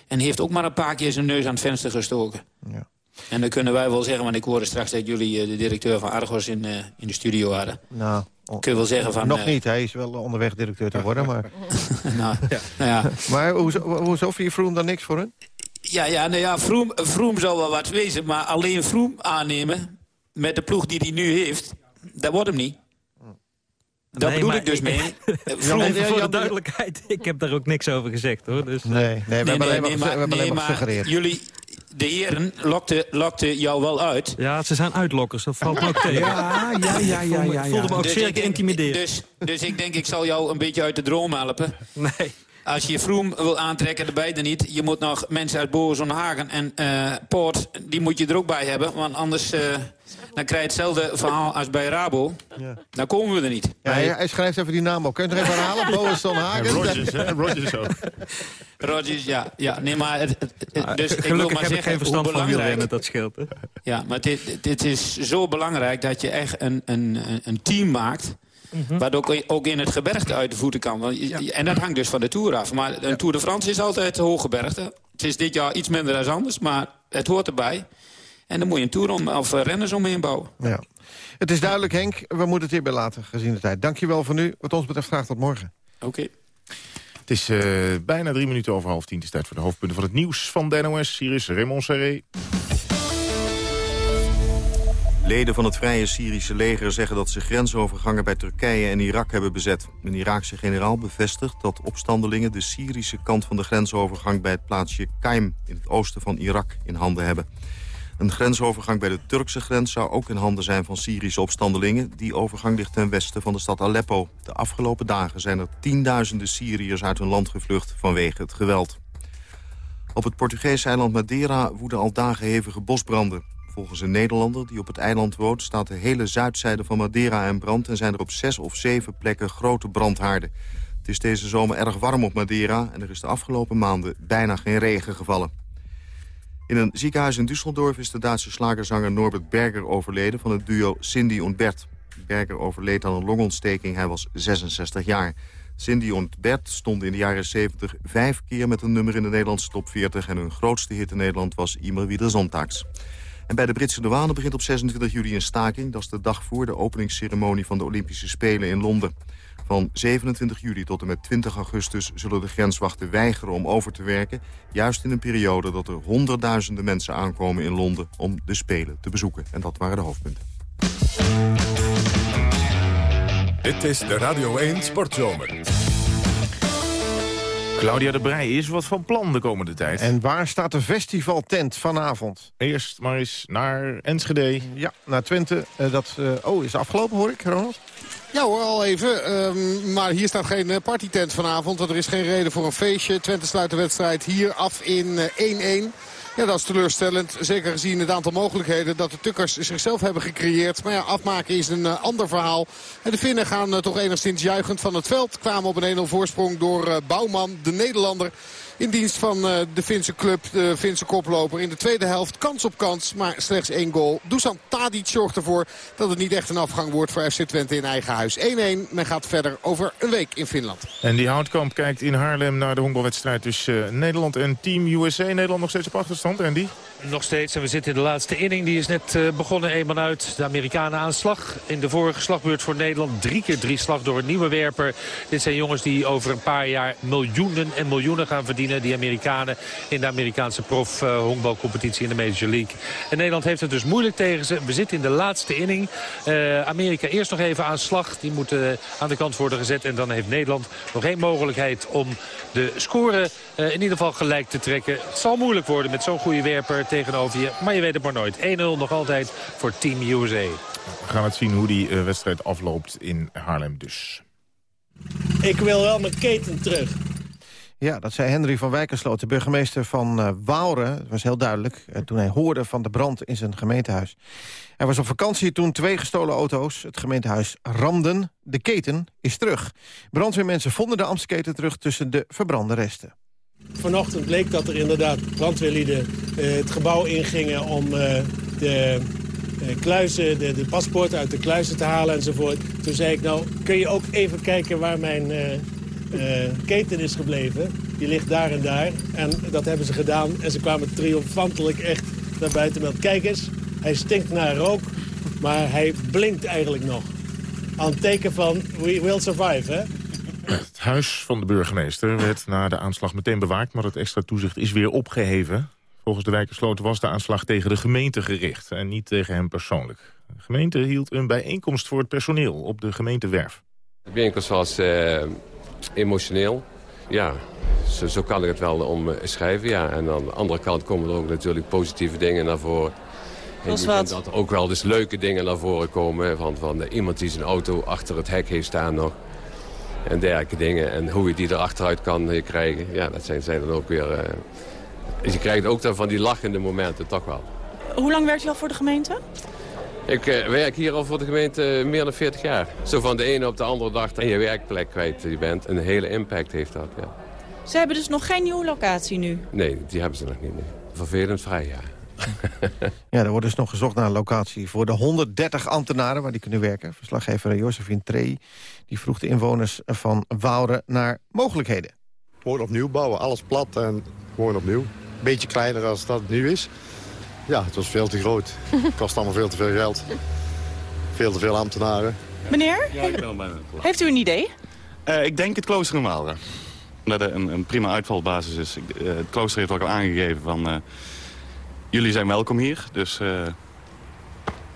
Speaker 14: En heeft ook maar een paar keer zijn neus aan het venster gestoken.
Speaker 2: Ja.
Speaker 14: En dan kunnen wij wel zeggen, want ik hoorde straks dat jullie eh, de directeur van Argos in, eh, in de studio hadden.
Speaker 2: Nou,
Speaker 14: Kun je wel zeggen van...
Speaker 2: nog
Speaker 14: eh,
Speaker 2: niet, hij is wel onderweg directeur te worden. Maar,
Speaker 14: nou, nou ja,
Speaker 2: maar hoezo, hoezo vind je Vroom dan niks voor hun?
Speaker 14: Ja, ja, nou ja Vroom, Vroom zou wel wat wezen, maar alleen Vroom aannemen... met de ploeg die hij nu heeft, dat wordt hem niet. Dat
Speaker 11: Nee,
Speaker 14: bedoel
Speaker 11: maar
Speaker 14: ik dus mee.
Speaker 11: Vroom, voor de duidelijkheid, ik heb daar ook niks over gezegd hoor. Dus,
Speaker 2: Nee, nee, we hebben alleen maar,
Speaker 14: nee,
Speaker 2: geze- we hebben
Speaker 14: nee,
Speaker 2: alleen maar
Speaker 14: maar
Speaker 2: gesuggereerd.
Speaker 14: jullie, de heren, lokten lokte jou wel uit.
Speaker 11: Ja, ze zijn uitlokkers, dat valt me ook tegen.
Speaker 10: Ja, ja, ja, ja, ja,
Speaker 11: Ik voelde me ook
Speaker 14: Dus
Speaker 11: zeer geïntimideerd.
Speaker 14: Dus, dus ik denk, ik zal jou een beetje uit de droom helpen.
Speaker 11: Nee.
Speaker 14: Als je Vroom wil aantrekken, de beide niet. Je moet nog mensen uit Boven Hagen en eh, Poort, die moet je er ook bij hebben. Want anders eh, dan krijg je hetzelfde verhaal als bij Rabo. Dan komen we er niet.
Speaker 2: Ja, hij, hij schrijft even die naam op. Kun je het nog even herhalen? Boas van Hagen.
Speaker 3: En Rodgers, hè? Rodgers ook.
Speaker 14: Rogers, ja. ja nee, maar het, het- het- dus ik wil
Speaker 11: Gelukkig
Speaker 14: maar
Speaker 11: heb ik
Speaker 14: zeggen,
Speaker 11: geen verstand
Speaker 14: hoe
Speaker 11: van
Speaker 14: belangrijk...
Speaker 11: wielrennen, dat scheelt. Hè?
Speaker 14: Ja, maar dit, dit is zo belangrijk dat je echt een, een, een team maakt...
Speaker 11: Mhm.
Speaker 14: Wat ook, ook in het gebergte uit de voeten kan. Want En dat hangt dus van de Tour af. Maar een Tour de France is altijd hooggebergte. Het is dit jaar iets minder dan anders, maar het hoort erbij. En dan moet je een Tour om, of eh, renners omheen bouwen.
Speaker 2: Ja. Het is duidelijk, Henk. We moeten het hierbij laten, gezien de tijd. Dankjewel voor nu. Wat ons betreft graag tot morgen.
Speaker 14: Oké.
Speaker 3: Het is eh, bijna drie minuten over half tien. Het is tijd voor de hoofdpunten van het nieuws van de NOS. Hier is Raymond Serré.
Speaker 4: Leden van het Vrije Syrische leger zeggen dat ze grensovergangen bij Turkije en Irak hebben bezet. Een Iraakse generaal bevestigt dat opstandelingen de Syrische kant van de grensovergang bij het plaatsje Kaim in het oosten van Irak in handen hebben. Een grensovergang bij de Turkse grens zou ook in handen zijn van Syrische opstandelingen. Die overgang ligt ten westen van de stad Aleppo. De afgelopen dagen zijn er tienduizenden Syriërs uit hun land gevlucht vanwege het geweld. Op het Portugese eiland Madeira woeden al dagen hevige bosbranden. Volgens een Nederlander die op het eiland woont... staat de hele zuidzijde van Madeira in brand... en zijn er op zes of zeven plekken grote brandhaarden. Het is deze zomer erg warm op Madeira... en er is de afgelopen maanden bijna geen regen gevallen. In een ziekenhuis in Düsseldorf is de Duitse slagerzanger Norbert Berger overleden... van het duo Cindy und Bert. Berger overleed aan een longontsteking, hij was 66 jaar. Cindy und Bert stonden in de jaren 70 vijf keer met een nummer in de Nederlandse top 40... en hun grootste hit in Nederland was Immer wieder Sonntags. En bij de Britse douane begint op 26 juli een staking. Dat is de dag voor de openingsceremonie van de Olympische Spelen in Londen. Van 27 juli tot en met 20 augustus zullen de grenswachten weigeren om over te werken. Juist in een periode dat er honderdduizenden mensen aankomen in Londen om de Spelen te bezoeken. En dat waren de hoofdpunten.
Speaker 1: Dit is de Radio 1 Sportzomer.
Speaker 3: Claudia de Brij is wat van plan de komende tijd.
Speaker 2: En waar staat de festivaltent vanavond?
Speaker 3: Eerst maar eens naar Enschede.
Speaker 2: Ja, naar Twente. Eh, dat eh, oh, is afgelopen, hoor ik, Ronald?
Speaker 6: Ja hoor, al even. Ehm, maar hier staat geen eh, partytent vanavond. Want er is geen reden voor een feestje. Twente sluit de wedstrijd hier af in eh, 1-1. Ja, dat is teleurstellend. Zeker gezien het aantal mogelijkheden dat de Tukkers zichzelf hebben gecreëerd. Maar ja, afmaken is een uh, ander verhaal. En de Finnen gaan toch enigszins juichend van het veld. Kwamen op een 1-0 voorsprong door Bouwman, de Nederlander. In dienst van de Finse club, de Finse koploper. In de tweede helft kans op kans, maar slechts één goal. Dusan Tadic zorgt ervoor dat het niet echt een afgang wordt voor FC Twente in eigen huis. 1-1, men gaat verder over een week in Finland.
Speaker 3: En die Houtkamp kijkt in Haarlem naar de honkbalwedstrijd tussen Nederland en Team USA. Nederland nog steeds op achterstand, Randy?
Speaker 8: Nog steeds. En we zitten in de laatste inning. Die is net uh, begonnen. Eenmaal uit de Amerikanen aanslag. In de vorige slagbeurt voor Nederland. Drie keer drie slag door een nieuwe werper. Dit zijn jongens die over een paar jaar miljoenen en miljoenen gaan verdienen. Die Amerikanen in de Amerikaanse prof uh, honkbalcompetitie in de Major League. En Nederland heeft het dus moeilijk tegen ze. We zitten in de laatste inning. Uh, Amerika eerst nog even aan slag. Die moet aan de kant worden gezet. En dan heeft Nederland nog één mogelijkheid om de score in ieder geval gelijk te trekken. Het zal moeilijk worden met zo'n goede werper tegenover je. Maar je weet het maar nooit. 1-0 nog altijd voor Team USA.
Speaker 3: We gaan het zien hoe die uh, wedstrijd afloopt in Haarlem dus.
Speaker 15: Ik wil wel mijn keten terug.
Speaker 2: Ja, dat zei Henry van Wijkersloot, de burgemeester van uh, Waalre. Dat was heel duidelijk uh, toen hij hoorde van de brand in zijn gemeentehuis. Hij was op vakantie toen twee gestolen auto's het gemeentehuis ramden. De keten is terug. Brandweermensen vonden de Amstketen terug tussen de verbrande resten.
Speaker 15: Vanochtend bleek dat er inderdaad brandweerlieden uh, het gebouw ingingen... om de kluizen, de, de paspoorten uit de kluizen te halen enzovoort. Toen zei ik, nou, kun je ook even kijken waar mijn keten is gebleven. Die ligt daar en daar. En dat hebben ze gedaan. En ze kwamen triomfantelijk echt naar buiten met... Kijk eens, hij stinkt naar rook, maar hij blinkt eigenlijk nog. Aan teken van we will survive, hè?
Speaker 3: Het huis van de burgemeester werd na de aanslag meteen bewaakt... maar het extra toezicht is weer opgeheven. Volgens de wijkersloten was de aanslag tegen de gemeente gericht... en niet tegen hem persoonlijk. De gemeente hield een bijeenkomst voor het personeel op de gemeentewerf.
Speaker 16: De bijeenkomst was uh, emotioneel. Ja, zo, zo, kan ik het wel omschrijven. Ja. En aan de andere kant komen er ook natuurlijk positieve dingen naar voren.
Speaker 7: Wat?
Speaker 16: Dat er ook wel dus leuke dingen naar voren komen. Van, van iemand die zijn auto achter het hek heeft staan nog. En dergelijke dingen. En hoe je die er achteruit kan krijgen. Ja, dat zijn, zijn dan ook weer... Uh, je krijgt ook dan van die lachende momenten, toch wel.
Speaker 17: Hoe lang werkt u al voor de gemeente?
Speaker 16: Ik uh, werk hier al voor de gemeente meer dan 40 jaar. Zo van de ene op de andere dag en je werkplek kwijt je bent. Een hele impact heeft dat, ja.
Speaker 17: Ze hebben dus nog geen nieuwe locatie nu?
Speaker 16: Nee, die hebben ze nog niet. Nee. Vervelend vrij, ja.
Speaker 2: ja, er wordt dus nog gezocht naar een locatie voor de 130 ambtenaren waar die kunnen werken. Verslaggever Josephine Tree die vroeg de inwoners van Wouren naar mogelijkheden.
Speaker 18: Gewoon opnieuw bouwen, alles plat en gewoon opnieuw. Beetje kleiner als dat het nu is. Ja, het was veel te groot. Het kost allemaal veel te veel geld. Veel te veel ambtenaren.
Speaker 17: Meneer,
Speaker 19: ja, ik ben bijna
Speaker 17: heeft u een idee?
Speaker 19: Uh, ik denk het klooster in Waalre. Dat een, een prima uitvalbasis is. Uh, het klooster heeft ook al aangegeven van... Uh, jullie zijn welkom hier, dus... ze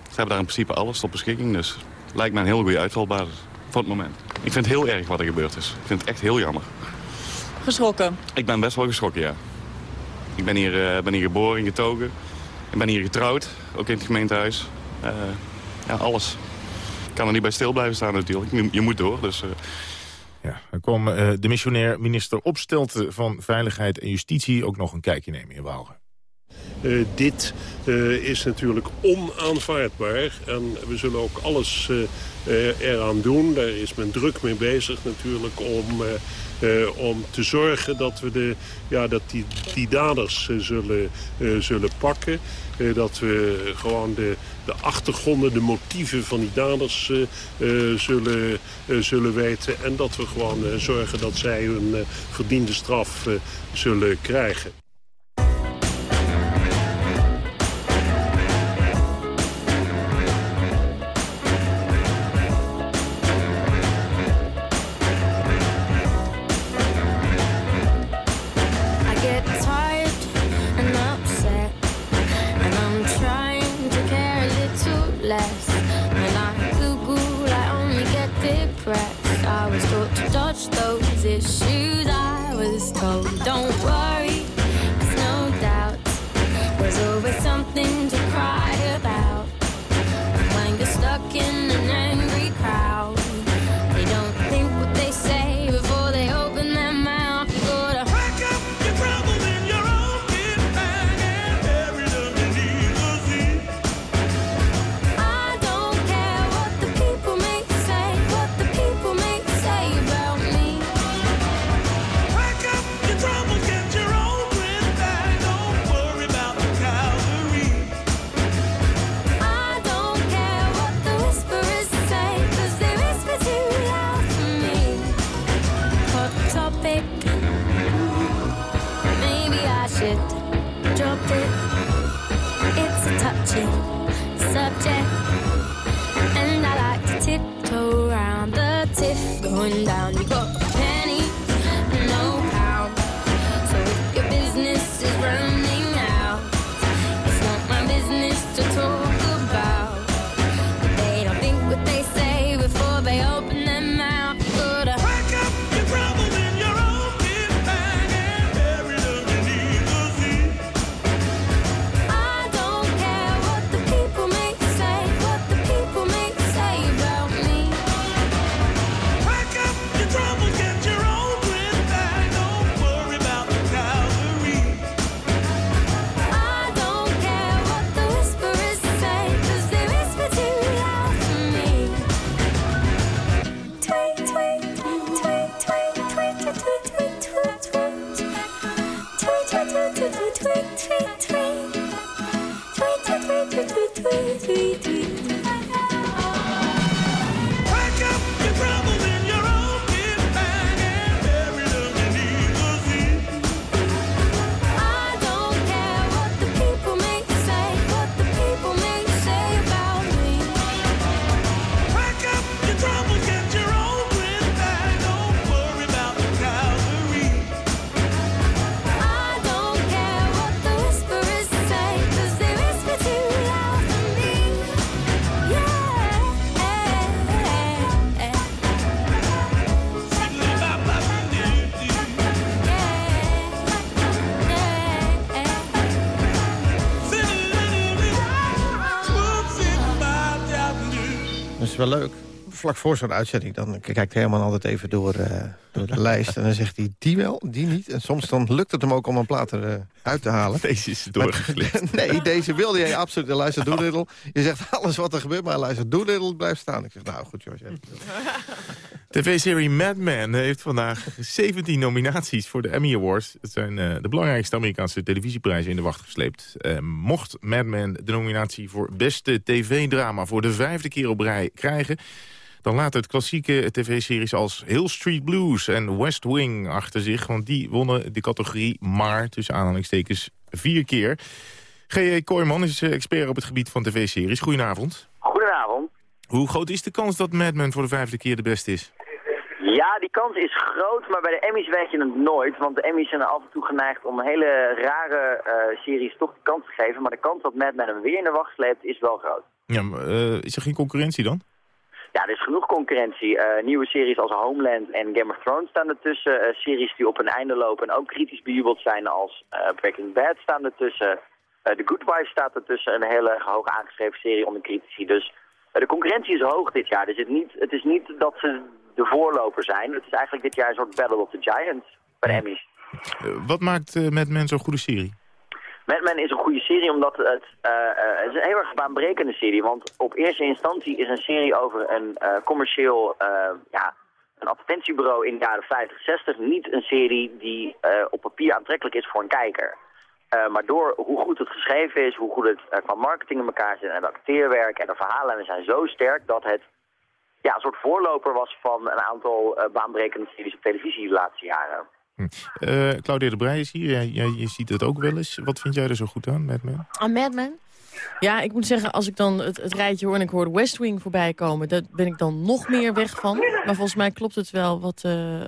Speaker 19: hebben daar in principe alles tot beschikking. Dus lijkt mij een heel goede uitvalbasis voor het moment. Ik vind het heel erg wat er gebeurd is. Ik vind het echt heel jammer.
Speaker 17: Geschrokken?
Speaker 19: Ik ben best wel geschrokken, ja. Ik ben hier, ben hier geboren en getogen. Ik ben hier getrouwd, ook in het gemeentehuis. Uh, ja, alles. Ik kan er niet bij stil blijven staan natuurlijk. Je, je moet door, dus... Uh...
Speaker 3: Ja, dan kwam uh, de missionair minister Opstelten van Veiligheid en Justitie... ook nog een kijkje nemen in Waalre.
Speaker 20: Uh, dit uh, is natuurlijk onaanvaardbaar. En we zullen ook alles uh, eraan doen. Daar is men druk mee bezig natuurlijk om, om te zorgen dat we de, ja, dat die, die daders zullen, zullen pakken. dat we gewoon de, de achtergronden, de motieven van die daders zullen, zullen weten. En dat we gewoon zorgen dat zij hun verdiende straf zullen krijgen.
Speaker 2: is she Vlak voor zo'n uitzending, dan kijkt Herman altijd even door, uh, door de lijst. En dan zegt hij, die wel, die niet. En soms dan lukt het hem ook om een plaat eruit uh, te halen.
Speaker 3: Deze is doorgeklikt.
Speaker 2: nee, deze wilde jij absoluut. De luister Doolittle. Je zegt alles wat er gebeurt, maar luister Doolittle blijft staan. Ik zeg, nou goed, George.
Speaker 3: TV-serie Mad Men heeft vandaag 17 nominaties voor de Emmy Awards. Het zijn uh, de belangrijkste Amerikaanse televisieprijzen in de wacht gesleept. Uh, mocht Mad Men de nominatie voor beste tv-drama voor de vijfde keer op rij krijgen... dan laat het klassieke tv-series als Hill Street Blues en West Wing achter zich. Want die wonnen de categorie maar, tussen aanhalingstekens, vier keer. G.J. Kooijman is expert op het gebied van tv-series. Goedenavond.
Speaker 21: Goedenavond.
Speaker 3: Hoe groot is de kans dat Mad Men voor de vijfde keer de beste is?
Speaker 21: Ja, die kans is groot, maar bij de Emmys weet je het nooit. Want de Emmys zijn er af en toe geneigd om hele rare uh, series toch de kans te geven. Maar de kans dat Mad Men hem weer in de wacht sleept is wel groot.
Speaker 3: Ja, maar, uh, is er geen concurrentie dan?
Speaker 21: Ja, er is genoeg concurrentie. Uh, nieuwe series als Homeland en Game of Thrones staan ertussen. series die op een einde lopen en ook kritisch bejubeld zijn als Breaking Bad staan ertussen. The Good Wife staat ertussen, een hele hoog aangeschreven serie onder critici. Dus de concurrentie is hoog dit jaar. Dus het, niet, het is niet dat ze de voorloper zijn. Het is eigenlijk dit jaar een soort Battle of the Giants bij de Emmys.
Speaker 3: Uh, wat maakt uh, Mad Men zo'n goede serie?
Speaker 21: Mad Men is een goede serie omdat het, uh, het is een heel erg baanbrekende serie. Want op eerste instantie is een serie over een commercieel ja, een advertentiebureau in de jaren 50, 60 niet een serie die op papier aantrekkelijk is voor een kijker. maar door hoe goed het geschreven is, hoe goed het qua marketing in elkaar zit en het acteerwerk en de verhalen zijn zo sterk dat het ja, een soort voorloper was van een aantal baanbrekende series op televisie de laatste jaren.
Speaker 3: Hm. Uh, Claudia de Breij is hier. Jij, jij, je ziet het ook wel eens. Wat vind jij er zo goed aan, Mad Men?
Speaker 7: Aan Mad Men? Ja, ik moet zeggen, als ik dan het, het rijtje hoor en ik hoor West Wing voorbij komen... daar ben ik dan nog meer weg van. Maar volgens mij klopt het wel wat, uh,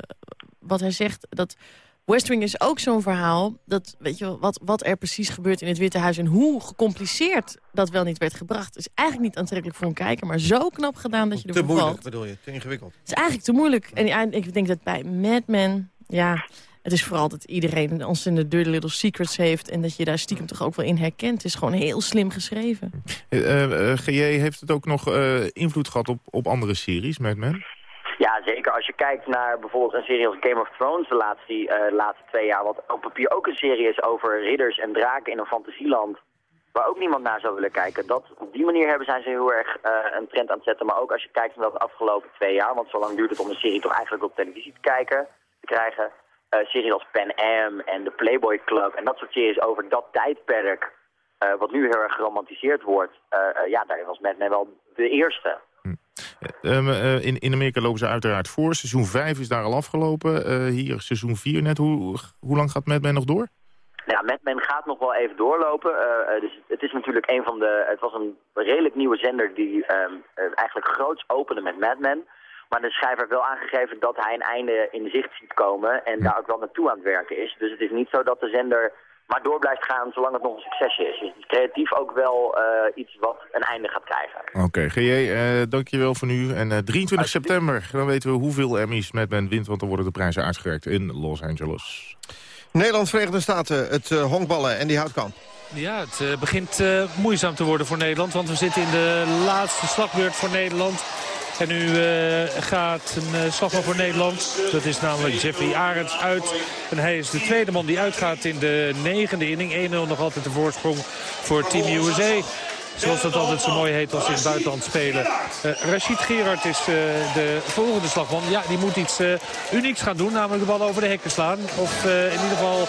Speaker 7: wat hij zegt. Dat West Wing is ook zo'n verhaal. Dat, weet je, wat, wat er precies gebeurt in het Witte Huis... en hoe gecompliceerd dat wel niet werd gebracht... is eigenlijk niet aantrekkelijk voor een kijker... maar zo knap gedaan dat je ervoor
Speaker 2: valt. Te
Speaker 7: moeilijk,
Speaker 2: bedoel je? Te ingewikkeld?
Speaker 7: Het is eigenlijk te moeilijk. En ja, ik denk dat bij Mad Men... ja, het is vooral dat iedereen ons in de Dirty Little Secrets heeft... en dat je daar stiekem toch ook wel in herkent. Het is gewoon heel slim geschreven.
Speaker 3: Uh, uh, GJ, heeft het ook nog uh, invloed gehad op, op andere series, Mad Men?
Speaker 21: Ja, zeker. Als je kijkt naar bijvoorbeeld een serie als Game of Thrones de laatste, uh, laatste twee jaar... wat op papier ook een serie is over ridders en draken in een fantasieland... waar ook niemand naar zou willen kijken. Dat, op die manier hebben zijn ze heel erg uh, een trend aan het zetten. Maar ook als je kijkt naar de afgelopen twee jaar... want zo lang duurt het om een serie toch eigenlijk op televisie te kijken, krijgen... Uh, series als Pan Am en de Playboy Club en dat soort series over dat tijdperk... wat nu heel erg geromantiseerd wordt, ja, daar was Mad Men wel de eerste.
Speaker 3: Um, uh, in, in Amerika lopen ze uiteraard voor. Seizoen 5 is daar al afgelopen. Uh, hier seizoen 4 net. Hoe, hoe lang gaat Mad Men nog door?
Speaker 21: Ja, Mad Men gaat nog wel even doorlopen. Uh, dus het is natuurlijk een van de... Het was een redelijk nieuwe zender die um, eigenlijk groots opende met Mad Men. Maar de schrijver heeft wel aangegeven dat hij een einde in zicht ziet komen. En daar ook wel naartoe aan het werken is. Dus het is niet zo dat de zender maar door blijft gaan zolang het nog een succesje is. Dus het is creatief ook wel uh, iets wat een einde gaat krijgen.
Speaker 3: Oké, okay, GJ, uh, dankjewel voor nu. En uh, 23 september, dan weten we hoeveel Emmys met Ben wint... want dan worden de prijzen uitgereikt in Los Angeles.
Speaker 2: Nederland, Verenigde Staten, het uh, honkballen en die houtkamp.
Speaker 8: Ja, het uh, begint uh, moeizaam te worden voor Nederland. Want we zitten in de laatste slagbeurt voor Nederland. En nu uh, gaat een uh, slagman voor Nederland. Dat is namelijk Jeffrey Arends uit. En hij is de tweede man die uitgaat in de negende inning. 1-0 nog altijd de voorsprong voor Team USA. Zoals dat altijd zo mooi heet als ze in het buitenland spelen. Uh, Rashid Gerard is de volgende slagman. Ja, die moet iets unieks gaan doen. Namelijk de bal over de hekken slaan. Of in ieder geval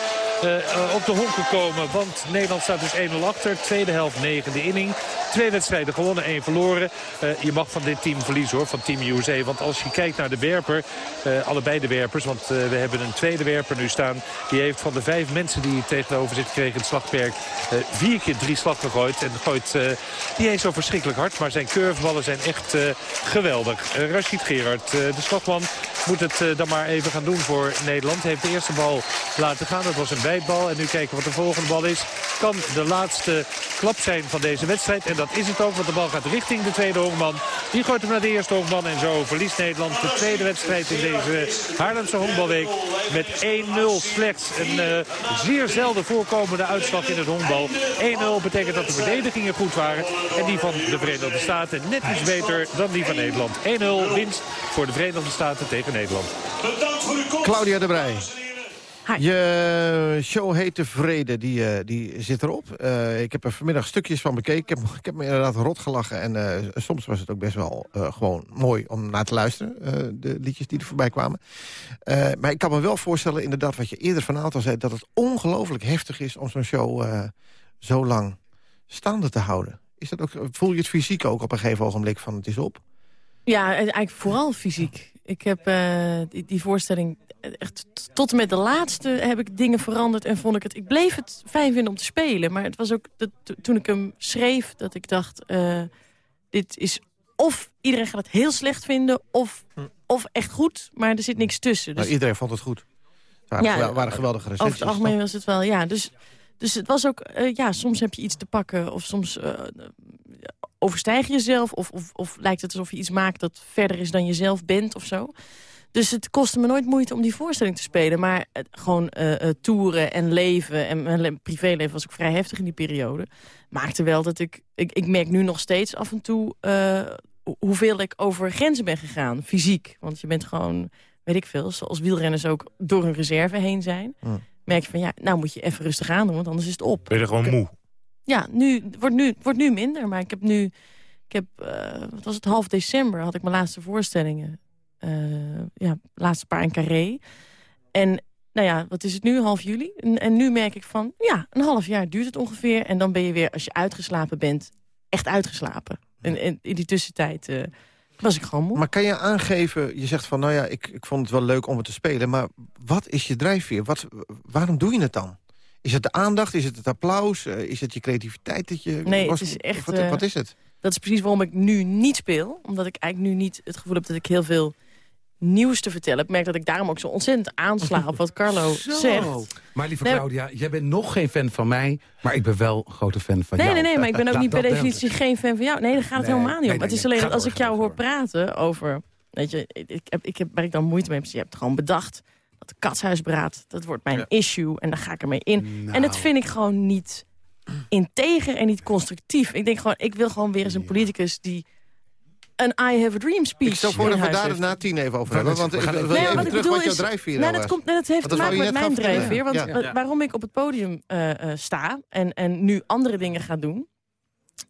Speaker 8: op de honken komen. Want Nederland staat dus 1-0 achter. Tweede helft, negende inning. Twee wedstrijden gewonnen, één verloren. Uh, je mag van dit team verliezen hoor, van Team USA. Want als je kijkt naar de werper, allebei de werpers... want we hebben een tweede werper nu staan. Die heeft van de vijf mensen die tegenover zit gekregen in het slagperk... vier keer drie slag gegooid. En gooit niet eens zo verschrikkelijk hard. Maar zijn curveballen zijn echt geweldig. Rashid Gerard, de slagman moet het eh, dan maar even gaan doen voor Nederland. Heeft de eerste bal laten gaan. Dat was een En nu kijken wat de volgende bal is. Kan de laatste klap zijn van deze wedstrijd. En dat is het ook, want de bal gaat richting de tweede honkman. Die gooit hem naar de eerste honkman. En zo verliest Nederland de tweede wedstrijd in deze Haarlemse honkbalweek. Met 1-0 slechts. Een uh, zeer zelden voorkomende uitslag in het honkbal. 1-0 betekent dat de verdedigingen goed waren. En die van de Verenigde Staten net iets beter dan die van Nederland. 1-0 winst voor de Verenigde Staten tegen Nederland.
Speaker 2: Claudia de Brij. Je show heet Tevreden, die, uh, die zit erop. Uh, ik heb er vanmiddag stukjes van bekeken. Ik heb, ik heb me inderdaad rot gelachen. En uh, soms was het ook best wel gewoon mooi om naar te luisteren. de liedjes die er voorbij kwamen. maar ik kan me wel voorstellen, inderdaad, wat je eerder vanavond al zei... dat het ongelooflijk heftig is om zo'n show zo lang staande te houden. Is dat ook, voel je het fysiek ook op een gegeven ogenblik van het is op?
Speaker 7: Ja, eigenlijk vooral fysiek. Ik heb die, die, voorstelling echt tot en met de laatste heb ik dingen veranderd en vond ik het. Ik bleef het fijn vinden om te spelen, maar het was ook dat, toen ik hem schreef dat ik dacht, uh, dit is of iedereen gaat het heel slecht vinden of, hm. of echt goed, maar er zit niks tussen.
Speaker 2: Dus... Nou, iedereen vond het goed. Het waren, ja, waren geweldige recensies.
Speaker 7: Over het algemeen was het wel, ja. Dus, dus het was ook, uh, ja, soms heb je iets te pakken of soms overstijg je jezelf of, of, of lijkt het alsof je iets maakt dat verder is dan je zelf bent of zo. Dus het kostte me nooit moeite om die voorstelling te spelen. Maar gewoon uh, uh, toeren en leven en mijn privéleven was ook vrij heftig in die periode. Maakte wel dat ik... Ik, ik merk nu nog steeds af en toe uh, hoeveel ik over grenzen ben gegaan. Fysiek. Want je bent gewoon, weet ik veel, zoals wielrenners ook door een reserve heen zijn. Merk je van, ja, nou moet je even rustig aan doen, want anders is het op.
Speaker 3: Ben je gewoon moe?
Speaker 7: Ja, nu, wordt, nu, wordt nu minder. Maar ik heb nu... Ik heb, uh, wat was het, half december had ik mijn laatste voorstellingen. Uh, ja, laatste paar in Carré. En nou ja, wat is het nu, half juli? En, en, nu merk ik van, ja, een half jaar duurt het ongeveer. En dan ben je weer, als je uitgeslapen bent, echt uitgeslapen. En, en in die tussentijd uh, was ik gewoon moe.
Speaker 2: Maar kan je aangeven, je zegt van, nou ja, ik, ik vond het wel leuk om het te spelen. Maar wat is je drijfveer? Wat, waarom doe je het dan? Is het de aandacht? Is het het applaus? Uh, is het je creativiteit? Dat je,
Speaker 7: nee, het is echt...
Speaker 2: Wat, wat, is het?
Speaker 7: Dat is precies waarom ik nu niet speel. Omdat ik eigenlijk nu niet het gevoel heb dat ik heel veel nieuws te vertellen. Ik merk dat ik daarom ook zo ontzettend aansla op wat Carlo zegt.
Speaker 10: Maar lieve Claudia, jij bent nog geen fan van mij... maar ik ben wel een grote fan van
Speaker 7: nee,
Speaker 10: jou.
Speaker 7: Nee, nee, maar ik ben ook niet per definitie geen fan van jou. Nee, daar gaat het nee, helemaal niet om. het is alleen dat als ik jou hoor praten over... Weet je, ik heb, ik heb, waar ik dan moeite mee heb... je hebt gewoon bedacht dat de katshuisbraad, dat wordt mijn issue en daar ga ik ermee in.
Speaker 10: Nou.
Speaker 7: En dat vind ik gewoon niet integer en niet constructief. Ik denk gewoon, ik wil gewoon weer eens een politicus die een I have a dream speech
Speaker 2: Ik stel voor dat we daar het na tien even over hebben. Want ik wil
Speaker 7: nee,
Speaker 2: even
Speaker 7: wat
Speaker 2: terug wat jouw
Speaker 7: is,
Speaker 2: drijfveer
Speaker 7: nee,
Speaker 2: nou
Speaker 7: dat,
Speaker 2: was.
Speaker 7: komt, dat heeft te maken met mijn
Speaker 2: gaan
Speaker 7: drijfveer. Want
Speaker 2: Ja.
Speaker 7: waarom ik op het podium eh, eh, sta en, en nu andere dingen ga doen...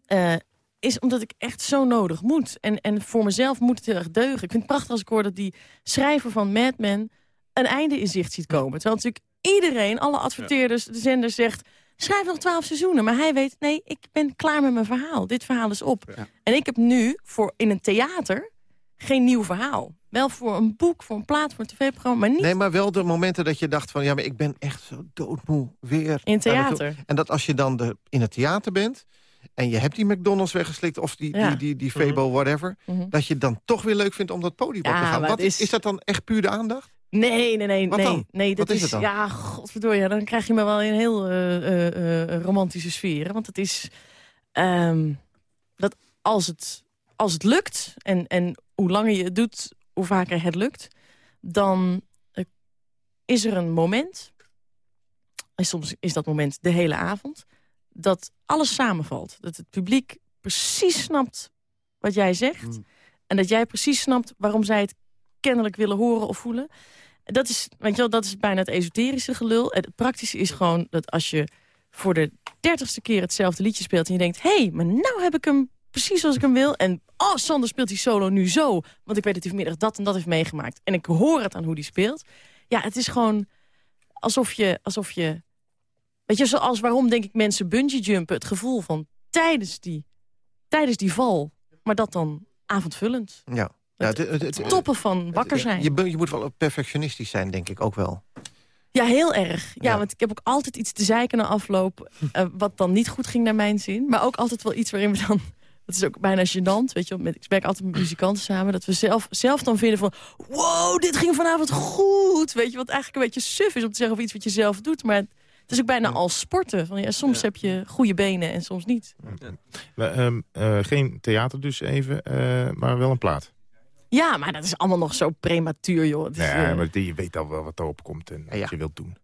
Speaker 7: eh, is omdat ik echt zo nodig moet. En, en voor mezelf moet het heel erg deugen. Ik vind het prachtig als ik hoor dat die schrijver van Mad Men... een einde in zicht ziet komen. Terwijl natuurlijk iedereen, alle adverteerders, de zender zegt... schrijf nog twaalf seizoenen. Maar hij weet, nee, ik ben klaar met mijn verhaal. Dit verhaal is op. En ik heb nu voor in een theater geen nieuw verhaal. Wel voor een boek, voor een plaat, voor een tv-programma, maar niet...
Speaker 2: Nee, maar wel de momenten dat je dacht van... ja, maar ik ben echt zo doodmoe weer.
Speaker 7: In theater.
Speaker 2: En dat als je dan de, in het theater bent... en je hebt die McDonald's weggeslikt of die,
Speaker 7: Ja.
Speaker 2: die, die, die Febo, whatever...
Speaker 7: Mhm.
Speaker 2: dat je dan toch weer leuk vindt om dat podium op
Speaker 7: Ja,
Speaker 2: te gaan. Wat, is...
Speaker 7: is-
Speaker 2: dat dan echt puur de aandacht?
Speaker 7: Nee, nee, nee.
Speaker 2: Wat
Speaker 7: nee,
Speaker 2: dan?
Speaker 7: nee dat
Speaker 2: Wat is het dan?
Speaker 7: Ja, godverdorie, ja, dan krijg je me wel in een heel eh, eh, eh, romantische sfeer. Want het is... ehm, dat als het, als het lukt, en, en hoe langer je het doet, hoe vaker het lukt... dan is er een moment... en soms is dat moment de hele avond... dat alles samenvalt. Dat het publiek precies snapt wat jij zegt... en dat jij precies snapt waarom zij het kennelijk willen horen of voelen. Dat is, weet je wel, dat is bijna het esoterische gelul. Het praktische is gewoon dat als je voor de dertigste keer hetzelfde liedje speelt... en je denkt, hé, hey, maar nou heb ik hem precies zoals ik hem wil. En oh, Sander speelt die solo nu zo. Want ik weet dat hij vanmiddag dat en dat heeft meegemaakt. En ik hoor het aan hoe die speelt. Ja, het is gewoon alsof je... Alsof je weet je, zoals waarom denk ik mensen bungee jumpen... het gevoel van tijdens die, tijdens die val, maar dat dan avondvullend.
Speaker 2: Ja. Ja het, het- het-
Speaker 7: Het toppen van wakker zijn.
Speaker 2: Je, je moet wel perfectionistisch zijn, denk ik ook wel.
Speaker 7: Ja, heel erg. Ja,
Speaker 2: Ja.
Speaker 7: want ik heb ook altijd iets te zeiken na afloop... eh, wat dan niet goed ging naar mijn zin. Maar ook altijd wel iets waarin we dan Dat is ook bijna gênant, weet je. wel, Met, ik werk altijd met muzikanten samen. Dat we zelf, zelf dan vinden van... Wow, dit ging vanavond goed. Weet je, wat eigenlijk een beetje suf is om te zeggen over iets wat je zelf doet. Maar het is ook bijna als sporten. Van, ja, soms heb je goede benen en soms niet.
Speaker 3: We, ehm, eh, geen theater dus even, eh, maar wel een plaat.
Speaker 7: Ja, maar dat is allemaal nog zo prematuur, joh. Het is,
Speaker 3: Nee,
Speaker 7: eh,
Speaker 3: maar je weet al wel wat erop komt en wat je wilt doen.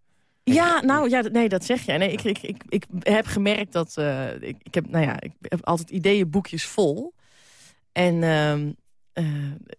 Speaker 7: Ja, nou ja, nee, dat zeg jij. Nee, ik, ik, ik, ik heb gemerkt dat eh, ik, ik heb, nou ja, ik heb altijd ideeënboekjes vol. En ehm, eh,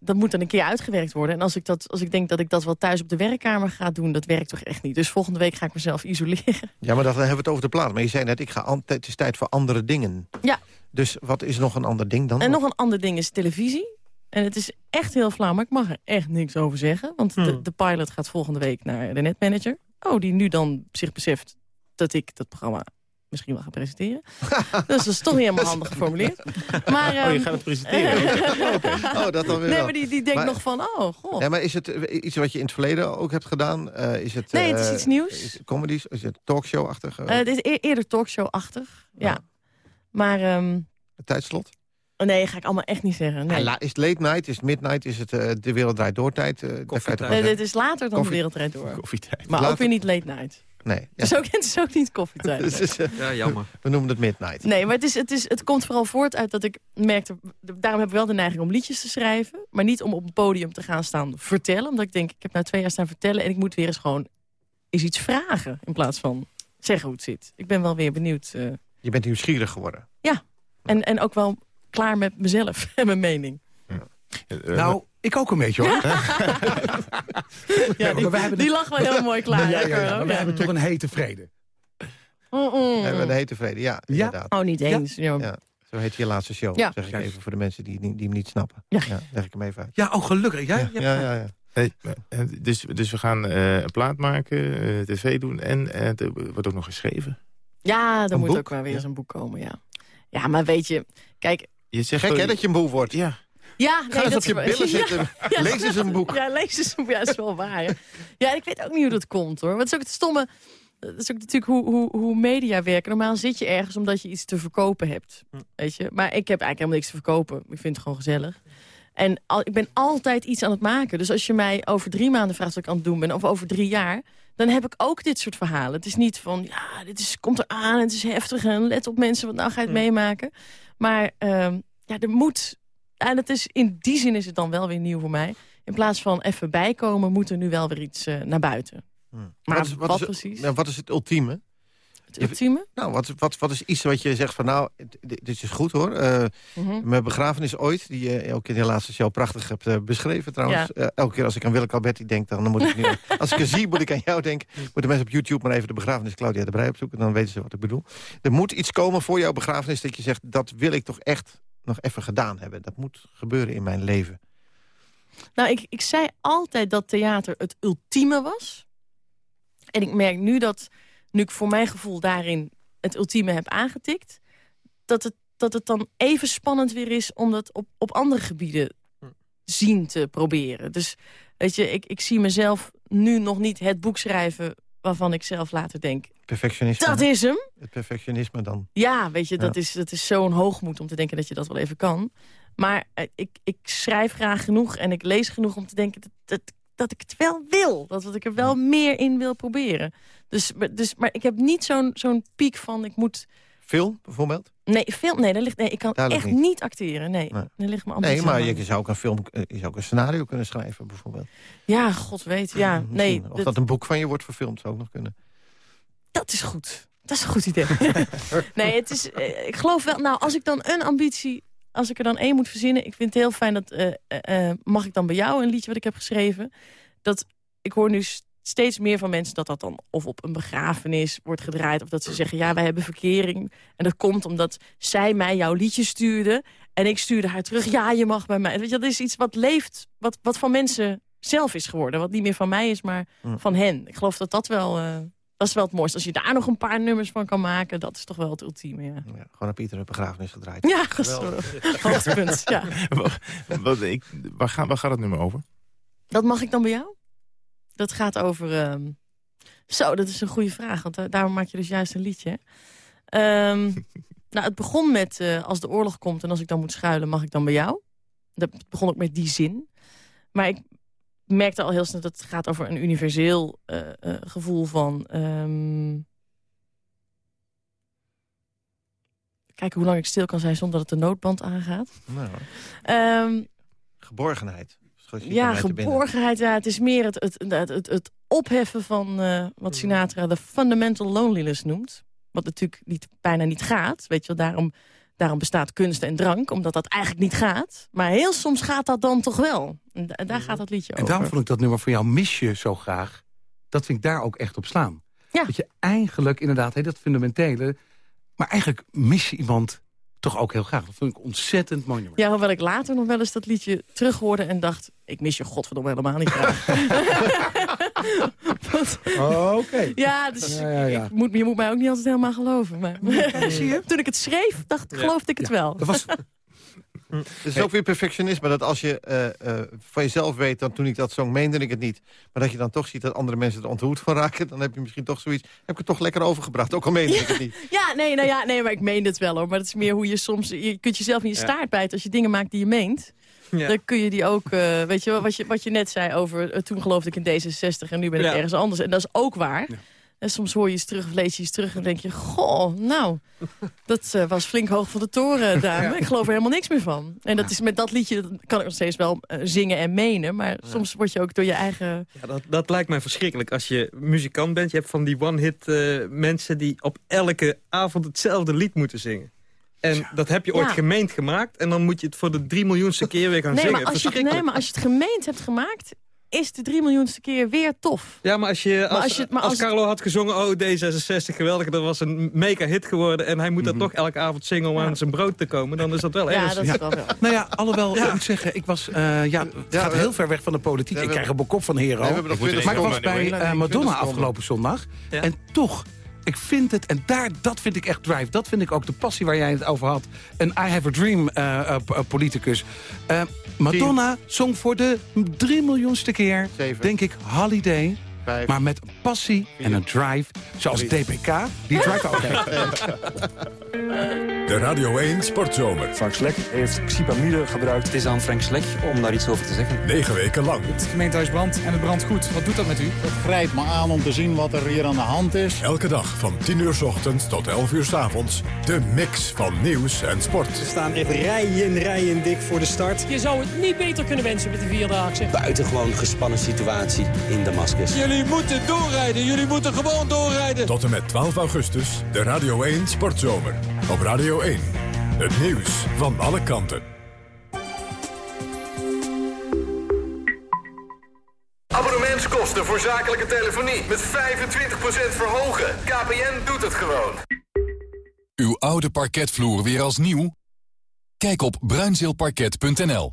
Speaker 7: dat moet dan een keer uitgewerkt worden. En als ik, dat, als ik denk dat ik dat wel thuis op de werkkamer ga doen, dat werkt toch echt niet. Dus volgende week ga ik mezelf isoleren.
Speaker 2: Ja, maar dan hebben we het over de plaat. Maar je zei net, ik ga het is tijd voor andere dingen.
Speaker 7: Ja.
Speaker 2: Dus wat is nog een ander ding dan?
Speaker 7: En nog een ander ding is televisie. En het is echt heel flauw, maar ik mag er echt niks over zeggen. Want de, de pilot gaat volgende week naar de netmanager. Oh, die nu dan zich beseft dat ik dat programma misschien wel ga presenteren. dus dat is toch niet helemaal handig geformuleerd. Maar,
Speaker 2: Oh, je
Speaker 7: ehm,
Speaker 2: gaat het presenteren. Oh, dat dan weer
Speaker 7: Nee, maar die, die denkt
Speaker 2: Maar-
Speaker 7: nog van, oh, god.
Speaker 2: Ja, maar is het eh, iets wat je in het verleden ook hebt gedaan? Eh, is het,
Speaker 7: Nee, het is
Speaker 2: eh,
Speaker 7: iets nieuws.
Speaker 2: Is het comedies? Is het talkshow-achtig?
Speaker 7: het is e- eerder talkshow-achtig, ja. Maar, ehm,
Speaker 2: het tijdslot?
Speaker 7: Nee, ga ik allemaal echt niet zeggen. Nee.
Speaker 2: Ja, is het late night? Is het midnight? Is het eh, de wereld draait door tijd? Eh, toch wel
Speaker 7: Nee, dit is later dan
Speaker 2: Koffie-
Speaker 7: de wereld rijdt door.
Speaker 3: Koffietijd.
Speaker 7: Maar ook weer niet late night.
Speaker 2: Nee.
Speaker 7: Het, is ook, het is ook niet koffietijd.
Speaker 2: Dus, is, eh,
Speaker 11: Ja, jammer.
Speaker 2: We noemen het midnight.
Speaker 7: Nee, maar het, is, het, is, het komt vooral voort uit dat ik merkte... Daarom heb ik wel de neiging om liedjes te schrijven. Maar niet om op een podium te gaan staan vertellen. Omdat ik denk, ik heb nou twee jaar staan vertellen... en ik moet weer eens gewoon eens iets vragen... in plaats van zeggen hoe het zit. Ik ben wel weer benieuwd. eh,
Speaker 2: Je bent nieuwsgierig geworden.
Speaker 7: ja, en, en ook wel klaar met mezelf en mijn mening.
Speaker 10: Nou, ik ook een beetje hoor.
Speaker 7: Ja, die,
Speaker 10: hebben
Speaker 7: die lag wel heel mooi klaar.
Speaker 10: Ja, ja, ja, maar we
Speaker 7: Ja.
Speaker 10: hebben toch een hete vrede.
Speaker 2: We hebben een hete vrede, ja, inderdaad.
Speaker 7: Oh, niet eens. Ja.
Speaker 2: Ja, zo heet je laatste show,
Speaker 7: Ja.
Speaker 2: zeg ik even voor de mensen die, die, hem niet snappen.
Speaker 7: Ja.
Speaker 2: leg ik hem even uit.
Speaker 10: Ja, oh gelukkig. Ja,
Speaker 2: Ja, ja, ja. ja.
Speaker 3: Hey, eh, dus, dus we gaan eh, een plaat maken, eh, tv doen en eh, er wordt ook nog geschreven.
Speaker 7: Ja, er moet
Speaker 3: boek?
Speaker 7: ook wel weer eens een boek komen, ja. Ja, maar weet je, kijk...
Speaker 3: Je zegt
Speaker 2: Gek hè, dat je een boe wordt.
Speaker 3: Ja.
Speaker 7: Ja,
Speaker 2: Ga eens
Speaker 7: dat
Speaker 2: op je billen
Speaker 7: Ja,
Speaker 2: zitten.
Speaker 7: ja,
Speaker 2: Lees eens een boek.
Speaker 7: Ja, lees eens een boek. Ja, dat is wel waar. Ja. ja, ik weet ook niet hoe dat komt, hoor. Want het is ook het stomme... Dat is ook natuurlijk hoe, hoe, hoe media werken. Normaal zit je ergens omdat je iets te verkopen hebt. Weet je? Maar ik heb eigenlijk helemaal niks te verkopen. Ik vind het gewoon gezellig. En al, ik ben altijd iets aan het maken. Dus als je mij over drie maanden vraagt wat ik aan het doen ben... of over drie jaar, dan heb ik ook dit soort verhalen. Het is niet van, ja, dit is, komt eraan en het is heftig... en let op mensen, want nou ga je het meemaken. Maar ehm, ja, er moet... En het is, in die zin is het dan wel weer nieuw voor mij. In plaats van even bijkomen, moet er nu wel weer iets eh, naar buiten. Maar
Speaker 2: wat, is, wat,
Speaker 7: wat
Speaker 2: is, het-
Speaker 7: precies?
Speaker 2: wat is het ultieme?
Speaker 7: Ultieme?
Speaker 2: Nou, wat, wat, wat is iets wat je zegt van nou, dit, dit is goed hoor. Eh,
Speaker 7: Mhm.
Speaker 2: Mijn begrafenis ooit, die je ook in de laatste show prachtig hebt eh, beschreven trouwens.
Speaker 7: Ja.
Speaker 2: Eh, elke keer als ik aan Willeke Alberti denk, dan moet ik nu... als ik er zie, moet ik aan jou denken. Moeten mensen op YouTube maar even de begrafenis Claudia de Brij opzoeken. Dan weten ze wat ik bedoel. Er moet iets komen voor jouw begrafenis dat je zegt... dat wil ik toch echt nog even gedaan hebben. Dat moet gebeuren in mijn leven.
Speaker 7: Nou, ik, ik zei altijd dat theater het ultieme was. En ik merk nu dat, nu ik voor mijn gevoel daarin het ultieme heb aangetikt... dat het, dat het dan even spannend weer is om dat op, op andere gebieden zien te proberen. Dus weet je, ik, ik zie mezelf nu nog niet het boek schrijven... waarvan ik zelf later denk,
Speaker 2: Perfectionisme.
Speaker 7: dat is hem.
Speaker 2: Het perfectionisme dan.
Speaker 7: Ja, weet je, dat is, dat is zo'n hoogmoed om te denken dat je dat wel even kan. Maar eh, ik, ik schrijf graag genoeg en ik lees genoeg om te denken dat, dat, dat ik het wel wil. Dat, dat ik er wel meer in wil proberen. Dus, dus, maar ik heb niet zo'n zo'n piek van ik moet...
Speaker 2: Film bijvoorbeeld?
Speaker 7: Nee, film, nee, daar ligt, nee ik kan echt
Speaker 2: niet.
Speaker 7: niet. acteren. Nee,
Speaker 2: Nee.
Speaker 7: daar ligt mijn
Speaker 2: Nee, maar je zou ook een film, eh, je zou ook een scenario kunnen schrijven bijvoorbeeld.
Speaker 7: Ja, god weet. Ja, nee.
Speaker 2: Of
Speaker 7: dat-
Speaker 2: dat een boek van je wordt verfilmd, zou ook nog kunnen.
Speaker 7: Dat is goed. Dat is een goed idee. nee, het is, eh, ik geloof wel... Nou, als ik dan een ambitie... Als ik er dan één moet verzinnen... Ik vind het heel fijn dat... eh, eh, eh, mag ik dan bij jou een liedje wat ik heb geschreven? Dat ik hoor nu steeds meer van mensen dat dat dan... of op een begrafenis wordt gedraaid... of dat ze zeggen, ja, wij hebben verkering. En dat komt omdat zij mij jouw liedje stuurde... en ik stuurde haar terug, ja, je mag bij mij. Weet je, dat is iets wat leeft... wat, wat van mensen zelf is geworden. Wat niet meer van mij is, maar
Speaker 2: Mm.
Speaker 7: van hen. Ik geloof dat dat wel... dat is wel het mooiste. Als je daar nog een paar nummers van kan maken, dat is toch wel het ultieme, ja.
Speaker 2: Ja, gewoon op iedere begrafenis gedraaid.
Speaker 7: Ja, hoogtepunt, ja.
Speaker 3: Wat- wat, ik, waar, gaat, waar gaat het nummer over?
Speaker 7: Dat mag ik dan bij jou? Dat gaat over... ehm, Zo, dat is een goede vraag, want da- daarom maak je dus juist een liedje. Ehm, Nou, het begon met eh, als de oorlog komt en als ik dan moet schuilen, mag ik dan bij jou? Dat begon ook met die zin. Maar ik merkte al heel snel dat het gaat over een universeel uh, uh, gevoel van... Um... Kijken hoe lang ik stil kan zijn zonder dat de noodband aangaat.
Speaker 2: Nou, um, geborgenheid.
Speaker 7: Ja, geborgenheid. Ja, het is meer het, het, het, het, het opheffen van uh, wat Sinatra de fundamental loneliness noemt. Wat natuurlijk niet, bijna niet gaat. Weet je wel, daarom, daarom bestaat kunst en drank. Omdat dat eigenlijk niet gaat. Maar heel soms gaat dat dan toch wel. En da daar gaat dat liedje
Speaker 10: en
Speaker 7: over.
Speaker 10: En daarom vond ik dat nummer van jou mis je zo graag. Dat vind ik daar ook echt op slaan.
Speaker 7: Ja.
Speaker 10: Dat je eigenlijk inderdaad, hey, dat fundamentele... Maar eigenlijk mis je iemand toch ook heel graag. Dat vond ik ontzettend mooi nummer.
Speaker 7: Ja, hoewel ik later nog wel eens dat liedje terug hoorde en dacht... ik mis je godverdomme helemaal niet graag.
Speaker 10: oh, Oké.
Speaker 7: Ja, dus ja, ja, ja. Ik moet, je moet mij ook niet altijd helemaal geloven. Maar
Speaker 10: Zie je?
Speaker 7: toen ik het schreef, dacht, geloofde ik het wel.
Speaker 10: Dat was...
Speaker 2: Het is ook weer perfectionisme. Dat als je uh, uh, van jezelf weet, dan toen ik dat zong, meende ik het niet. Maar dat je dan toch ziet dat andere mensen er ontroerd van raken... dan heb je misschien toch zoiets... heb ik het toch lekker overgebracht, ook al meende ik het niet.
Speaker 7: Ja, nee, nou ja, nee, maar ik meende het wel hoor. Maar het is meer hoe je soms... Je kunt jezelf in je staart bijten als je dingen maakt die je meent. Ja. Dan kun je die ook, uh, weet je wat, je wat je net zei over... toen geloofde ik in D66 en nu ben ik ja. ergens anders. En dat is ook waar. Ja. En soms hoor je eens terug of lees je eens terug en denk je... goh, nou, dat uh, was flink hoog van de toren, dame. Ik geloof er helemaal niks meer van. En dat is met dat liedje dat kan ik nog steeds wel zingen en menen. Maar soms word je ook door je eigen...
Speaker 11: Ja, dat, dat lijkt mij verschrikkelijk als je muzikant bent. Je hebt van die one-hit mensen die op elke avond hetzelfde lied moeten zingen. En dat heb je ooit gemeend gemaakt. En dan moet je het voor de drie miljoenste keer weer gaan
Speaker 7: nee,
Speaker 11: zingen.
Speaker 7: Maar als je, nee, maar als je het gemeend hebt gemaakt is de drie miljoenste keer weer tof.
Speaker 11: Ja, maar als, je, als, maar als, je, maar als, als Carlo had gezongen... oh, D66, geweldig, dat was een mega hit geworden... en hij moet dat mm -hmm. toch elke avond zingen om ja. aan zijn brood te komen... dan is dat wel erg.
Speaker 7: Ja, dat is wel wel.
Speaker 10: Nou ja, alhoewel, ja. ik moet zeggen, ik was... Uh, ja, het ja, gaat heel ver weg van de politiek. ik krijg een bekop van Hero. Nee, maar ik was bij uh, Madonna afgelopen zondag. En toch ik vind het, en daar, dat vind ik echt drive. Dat vind ik ook de passie waar jij het over had. Een I Have a Dream uh, uh, politicus. Uh, Madonna zong voor de drie miljoenste keer,
Speaker 2: Zeven.
Speaker 10: denk ik, Holiday. Maar met passie en een drive, zoals. DPK, die drive ook heeft.
Speaker 1: De Radio 1 Sportzomer.
Speaker 22: Frank Slek heeft xipamide gebruikt.
Speaker 23: Het is aan Frank Slek om daar iets over te zeggen.
Speaker 1: Negen weken lang.
Speaker 24: Het gemeentehuis brandt en het brandt goed. Wat doet dat met u?
Speaker 25: Het grijpt me aan om te zien wat er hier aan de hand is.
Speaker 1: Elke dag van 10 uur s ochtends tot 11 uur s avonds. De mix van nieuws en sport.
Speaker 26: We staan echt rijen rijen dik voor de start.
Speaker 27: Je zou het niet beter kunnen wensen met de Vierdaagse.
Speaker 23: Buitengewoon gespannen situatie in Damascus.
Speaker 13: Jullie moeten doorrijden. Jullie moeten gewoon doorrijden.
Speaker 1: Tot en met 12 augustus de Radio 1 Sportzomer. Op Radio 1. Het nieuws van alle kanten.
Speaker 28: Abonnementskosten voor zakelijke telefonie met 25% verhogen. KPN doet het gewoon.
Speaker 29: Uw oude parketvloer weer als nieuw? Kijk op bruinzeelparket.nl.